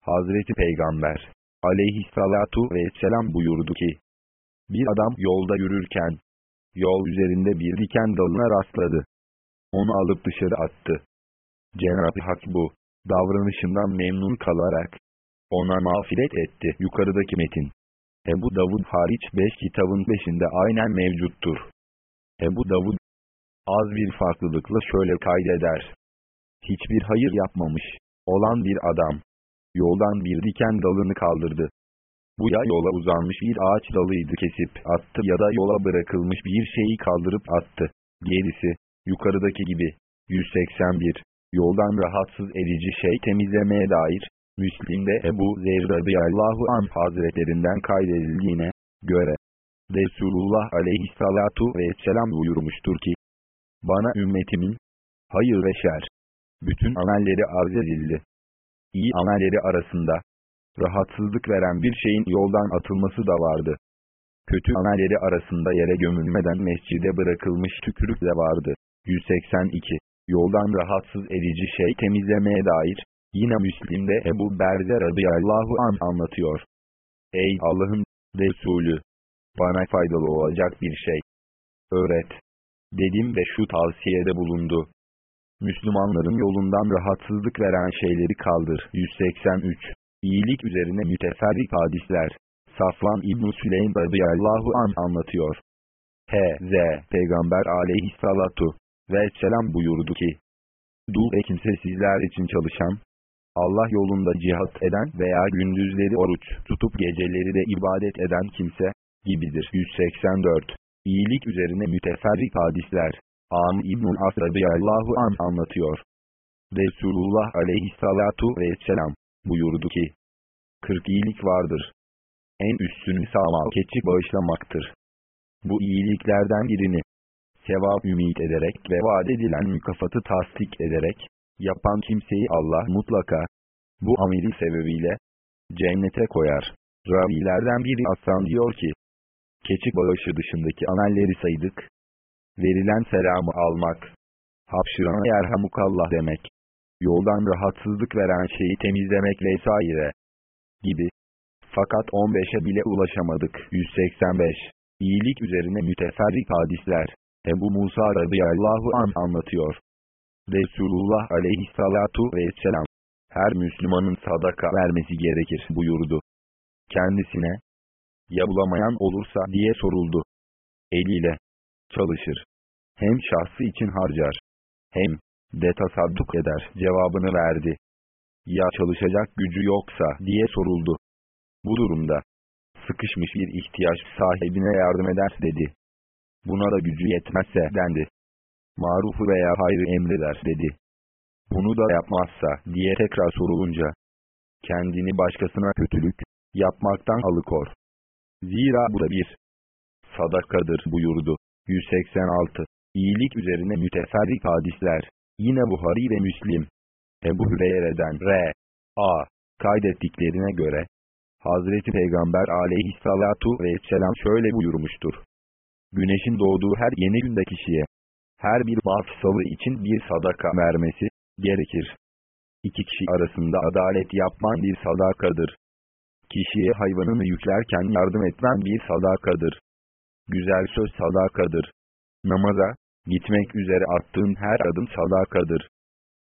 Hazreti Peygamber, aleyhissalatu vesselam buyurdu ki, bir adam yolda yürürken, yol üzerinde bir diken dalına rastladı. Onu alıp dışarı attı. Cenab-ı Hak bu, davranışından memnun kalarak, ona mağfiret etti. Yukarıdaki metin. Ebu Davud hariç 5 kitabın peşinde aynen mevcuttur. Ebu Davud, az bir farklılıkla şöyle kaydeder. Hiçbir hayır yapmamış olan bir adam, yoldan bir diken dalını kaldırdı. Bu ya yola uzanmış bir ağaç dalıydı kesip attı ya da yola bırakılmış bir şeyi kaldırıp attı. Gerisi, yukarıdaki gibi. 181. Yoldan rahatsız edici şey temizlemeye dair, Müslim'de Ebu Zer radıyallahu anh hazretlerinden kaydedildiğine göre, Resulullah aleyhissalatu vesselam buyurmuştur ki, bana ümmetimin, hayır ve şer, bütün amelleri arz edildi. İyi amelleri arasında, rahatsızlık veren bir şeyin yoldan atılması da vardı. Kötü amelleri arasında yere gömülmeden mescide bırakılmış tükürük de vardı. 182. Yoldan rahatsız edici şey temizlemeye dair, yine Müslim'de Ebu Berze radıyallahu an anlatıyor. Ey Allah'ın Resulü! Bana faydalı olacak bir şey. Öğret. Dedim ve şu tavsiyede bulundu. Müslümanların yolundan rahatsızlık veren şeyleri kaldır. 183. İyilik üzerine müteferrik hadisler. Safvan İbn-i Süleym radıyallahu an anlatıyor. H.Z. Peygamber aleyhissalatu vesselam buyurdu ki, Dul ve kimsesizler için çalışan, Allah yolunda cihat eden veya gündüzleri oruç tutup geceleri de ibadet eden kimse, gibidir. 184. İyilik üzerine müteferrik hadisler. Am İbn-i As radıyallahu an anlatıyor. Resulullah aleyhissalatu vesselam buyurdu ki, 40 iyilik vardır. En üstünü sağmal keçi bağışlamaktır. Bu iyiliklerden birini, sevap ümit ederek ve vaat edilen mükafatı tasdik ederek, yapan kimseyi Allah mutlaka, bu ameli sebebiyle, cennete koyar. Ravilerden biri Aslan diyor ki, keçi bağışı dışındaki amelleri saydık, verilen selamı almak, hapşırana yerhamukallah demek, yoldan rahatsızlık veren şeyi temizlemek vesaire gibi. Fakat 15'e bile ulaşamadık. 185. İyilik üzerine müteferrik hadisler. Ebu Musa radıyallahu an anlatıyor. Resulullah aleyhissalatu vesselam, her Müslümanın sadaka vermesi gerekir buyurdu. Kendisine, ya bulamayan olursa diye soruldu. Eliyle çalışır. Hem şahsı için harcar. Hem de tasadduk eder cevabını verdi. Ya çalışacak gücü yoksa diye soruldu. Bu durumda sıkışmış bir ihtiyaç sahibine yardım eder dedi. Buna da gücü yetmezse dendi. Marufu veya hayrı emreder dedi. Bunu da yapmazsa diye tekrar sorulunca kendini başkasına kötülük yapmaktan alıkor. Zira bu da bir sadakadır buyurdu. 186. İyilik üzerine müteferrik hadisler. Yine Buhari ve Müslim. Ebu Hüreyre'den R. A. Kaydettiklerine göre, Hazreti Peygamber aleyhissalatu vesselam şöyle buyurmuştur. Güneşin doğduğu her yeni günde kişiye, her bir batsalı için bir sadaka vermesi, gerekir. İki kişi arasında adalet yapman bir sadakadır. Kişiye hayvanını yüklerken yardım etmen bir sadakadır. Güzel söz sadakadır. Namaza, gitmek üzere attığın her adım sadakadır.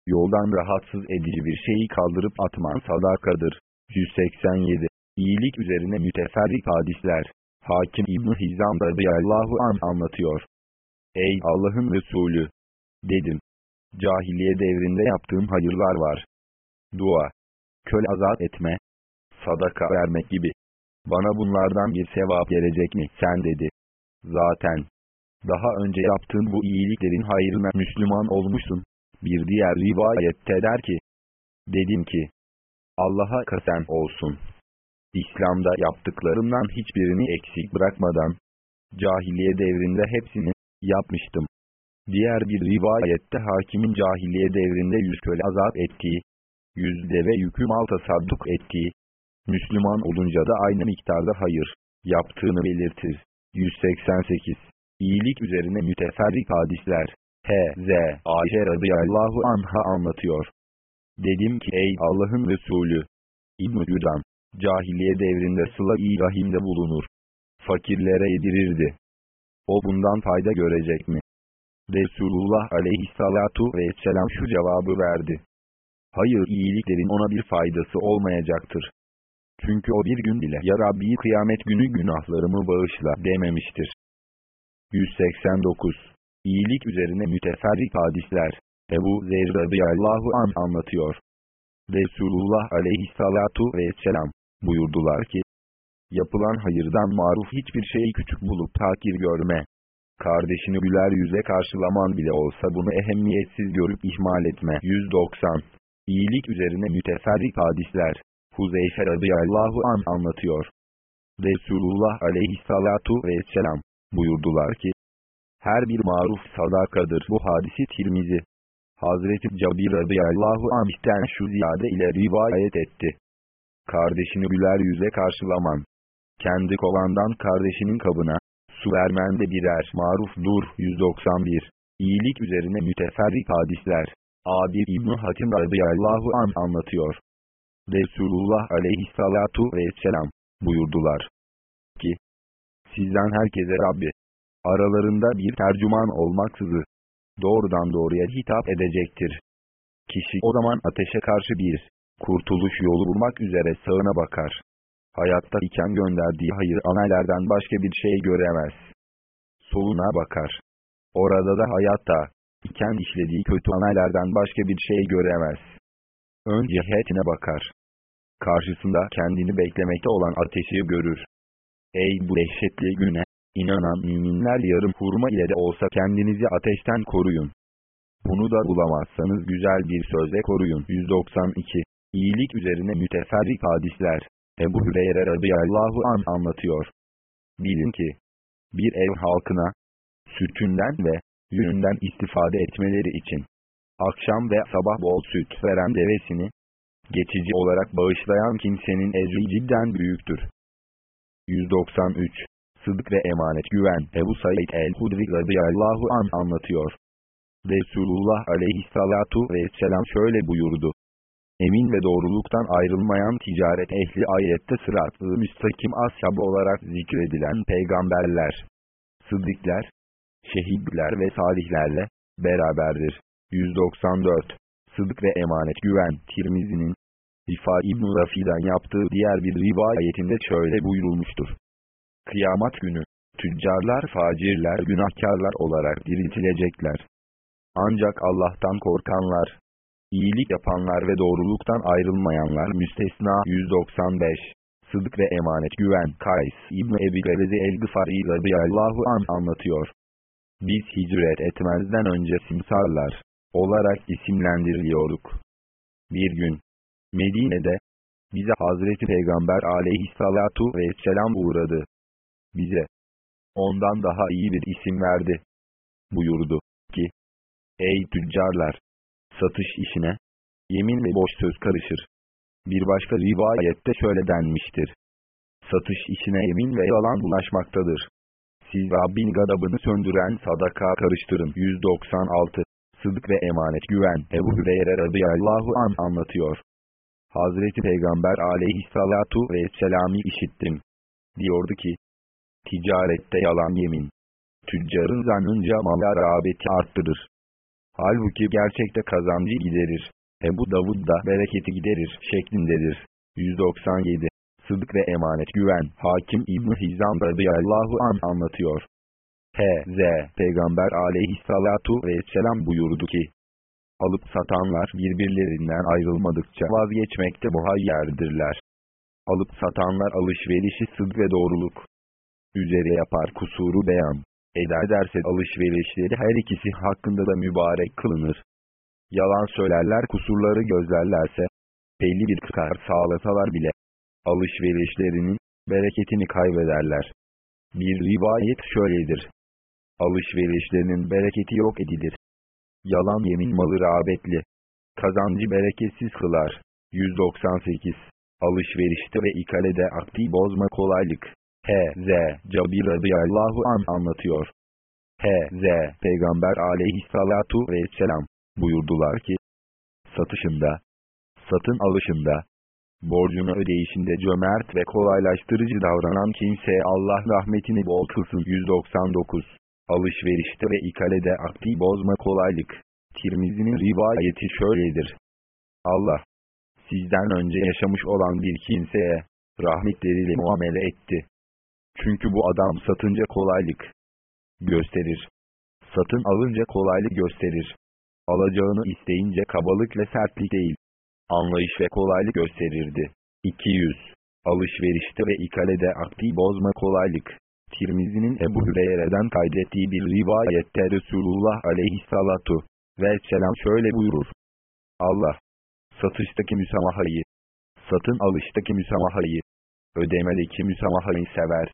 Yoldan rahatsız edici bir şeyi kaldırıp atman sadakadır. 187. İyilik üzerine müteferrik hadisler. Hakim İbn-i Hizam radıyallahu an anlatıyor. Ey Allah'ın Resulü! Dedim. Cahiliye devrinde yaptığım hayırlar var. Dua, köl azat etme, sadaka vermek gibi. Bana bunlardan bir sevap gelecek mi sen dedi. Zaten, daha önce yaptığın bu iyiliklerin hayrına Müslüman olmuşsun. Bir diğer rivayette der ki, dedim ki, Allah'a kasen olsun. İslam'da yaptıklarımdan hiçbirini eksik bırakmadan, cahiliye devrinde hepsini yapmıştım. Diğer bir rivayette hakimin cahiliye devrinde yüz köle azap ettiği, yüz deve yükü mal tasadduk ettiği, Müslüman olunca da aynı miktarda hayır yaptığını belirtir. 188. İyilik üzerine müteferrik hadisler. H.Z. Ayşe radıyallahu anha anlatıyor. Dedim ki ey Allah'ın Resulü, İbn-i Güdan, cahiliye devrinde sıla-i rahimde bulunur. Fakirlere yedirirdi. O bundan fayda görecek mi? Resulullah aleyhissalatu vesselam şu cevabı verdi. Hayır iyiliklerin ona bir faydası olmayacaktır. Çünkü o bir gün bile ya Rabbi kıyamet günü günahlarımı bağışla dememiştir. 189. İyilik üzerine müteferrik hadisler. Ebu Zer radıyallahu an anlatıyor. Resulullah aleyhissalatu vesselam buyurdular ki, Yapılan hayırdan maruf hiçbir şeyi küçük bulup takir görme. Kardeşini güler yüze karşılaman bile olsa bunu ehemmiyetsiz görüp ihmal etme. 190. İyilik üzerine müteferrik hadisler. Huzeyfe radıyallahu an anlatıyor. Resulullah aleyhissalatu vesselam buyurdular ki, her bir maruf sadakadır. Bu hadisi Tirmizi. Hazreti Cabir radıyallahu anh'ten şu ziyade ile rivayet etti. Kardeşini güler yüze karşılaman. Kendi kovandan kardeşinin kabına, su vermen de birer marufdur. 191. İyilik üzerine müteferrik hadisler. Abi İbn Hatim radıyallahu an anlatıyor. Resulullah aleyhissalatu vesselam buyurdular ki, sizden herkese Rabbi, aralarında bir tercüman olmaksızı, doğrudan doğruya hitap edecektir. Kişi o zaman ateşe karşı bir, kurtuluş yolu bulmak üzere sağına bakar. Hayatta iken gönderdiği hayır amellerden başka bir şey göremez. Soluna bakar. Orada da hayatta, iken işlediği kötü amellerden başka bir şey göremez. Ön cihetine bakar. Karşısında kendini beklemekte olan ateşi görür. Ey bu dehşetli güne! İnanan müminler yarım hurma ile de olsa kendinizi ateşten koruyun. Bunu da bulamazsanız güzel bir sözle koruyun. 192. İyilik üzerine müteferrik hadisler. Ebu Hüreyre radıyallahu an anlatıyor. Bilin ki, bir ev halkına, sütünden ve yününden istifade etmeleri için, akşam ve sabah bol süt veren devesini, geçici olarak bağışlayan kimsenin ecri cidden büyüktür. 193. Sıdık ve emanet güven Ebu Said el-Hudri radıyallahu an anlatıyor. Resulullah aleyhissalatu vesselam şöyle buyurdu. Emin ve doğruluktan ayrılmayan ticaret ehli ayette sırat-ı müstakim ashab olarak zikredilen peygamberler, sıddıklar, şehitler ve salihlerle beraberdir. 194. Sıdık ve emanet güven Tirmizi'nin Rifa İbn Rafi'den yaptığı diğer bir rivayetinde şöyle buyurulmuştur. Kıyamet günü, tüccarlar facirler günahkarlar olarak diriltilecekler. Ancak Allah'tan korkanlar, iyilik yapanlar ve doğruluktan ayrılmayanlar müstesna 195. Sıdık ve emanet güven Kays İbni Ebi Gerezi El-Gıfari radıyallahu an anlatıyor. Biz hicret etmezden önce simsarlar olarak isimlendiriyorduk. Bir gün, Medine'de, bize Hazreti Peygamber aleyhissalatu vesselam uğradı bize ondan daha iyi bir isim verdi. Buyurdu ki, Ey tüccarlar! Satış işine, yemin ve boş söz karışır. Bir başka rivayette şöyle denmiştir. Satış işine yemin ve yalan bulaşmaktadır. Siz Rabbin gadabını söndüren sadaka karıştırın. 196. Sıdık ve emanet güven Ebu Hüreyre radıyallahu an anlatıyor. Hazreti Peygamber aleyhissalatu vesselam'ı işittim. Diyordu ki, Ticarette yalan yemin. Tüccarın zannınca mala rağbeti arttırır. Halbuki gerçekte kazancı giderir. Ebu Davud da bereketi giderir şeklindedir. 197. Sıdık ve emanet güven. Hakim İbn Hizam radıyallahu an anlatıyor. H.Z. Peygamber aleyhissalatu vesselam buyurdu ki, alıp satanlar birbirlerinden ayrılmadıkça vazgeçmekte muhayyerdirler. Alıp satanlar alışverişi sıdk ve doğruluk, üzere yapar kusuru beyan ederse alışverişleri her ikisi hakkında da mübarek kılınır. Yalan söylerler kusurları gözlerlerse, belli bir kar sağlasalar bile, alışverişlerinin bereketini kaybederler. Bir rivayet şöyledir. Alışverişlerinin bereketi yok edilir. Yalan yemin malı rağbetli. Kazancı bereketsiz kılar. 198. Alışverişte ve ikalede akdi bozma kolaylık. H.Z. Cabir radıyallahu an anlatıyor. H.Z. Peygamber aleyhissalatu vesselam buyurdular ki, satışında, satın alışında, borcunu ödeyişinde cömert ve kolaylaştırıcı davranan kimseye Allah rahmetini bol kılsın. 199. Alışverişte ve ikalede akdi bozma kolaylık. Tirmizi'nin rivayeti şöyledir. Allah, sizden önce yaşamış olan bir kimseye, rahmetleriyle muamele etti. Çünkü bu adam satınca kolaylık gösterir. Satın alınca kolaylık gösterir. Alacağını isteyince kabalık ve sertlik değil. Anlayış ve kolaylık gösterirdi. 200. Alışverişte ve ikalede akdi bozma kolaylık. Tirmizi'nin Ebu Hüreyre'den kaydettiği bir rivayette Resulullah aleyhissalatu vesselam şöyle buyurur. Allah, satıştaki müsamahayı, satın alıştaki müsamahayı, ödemedeki müsamahayı sever.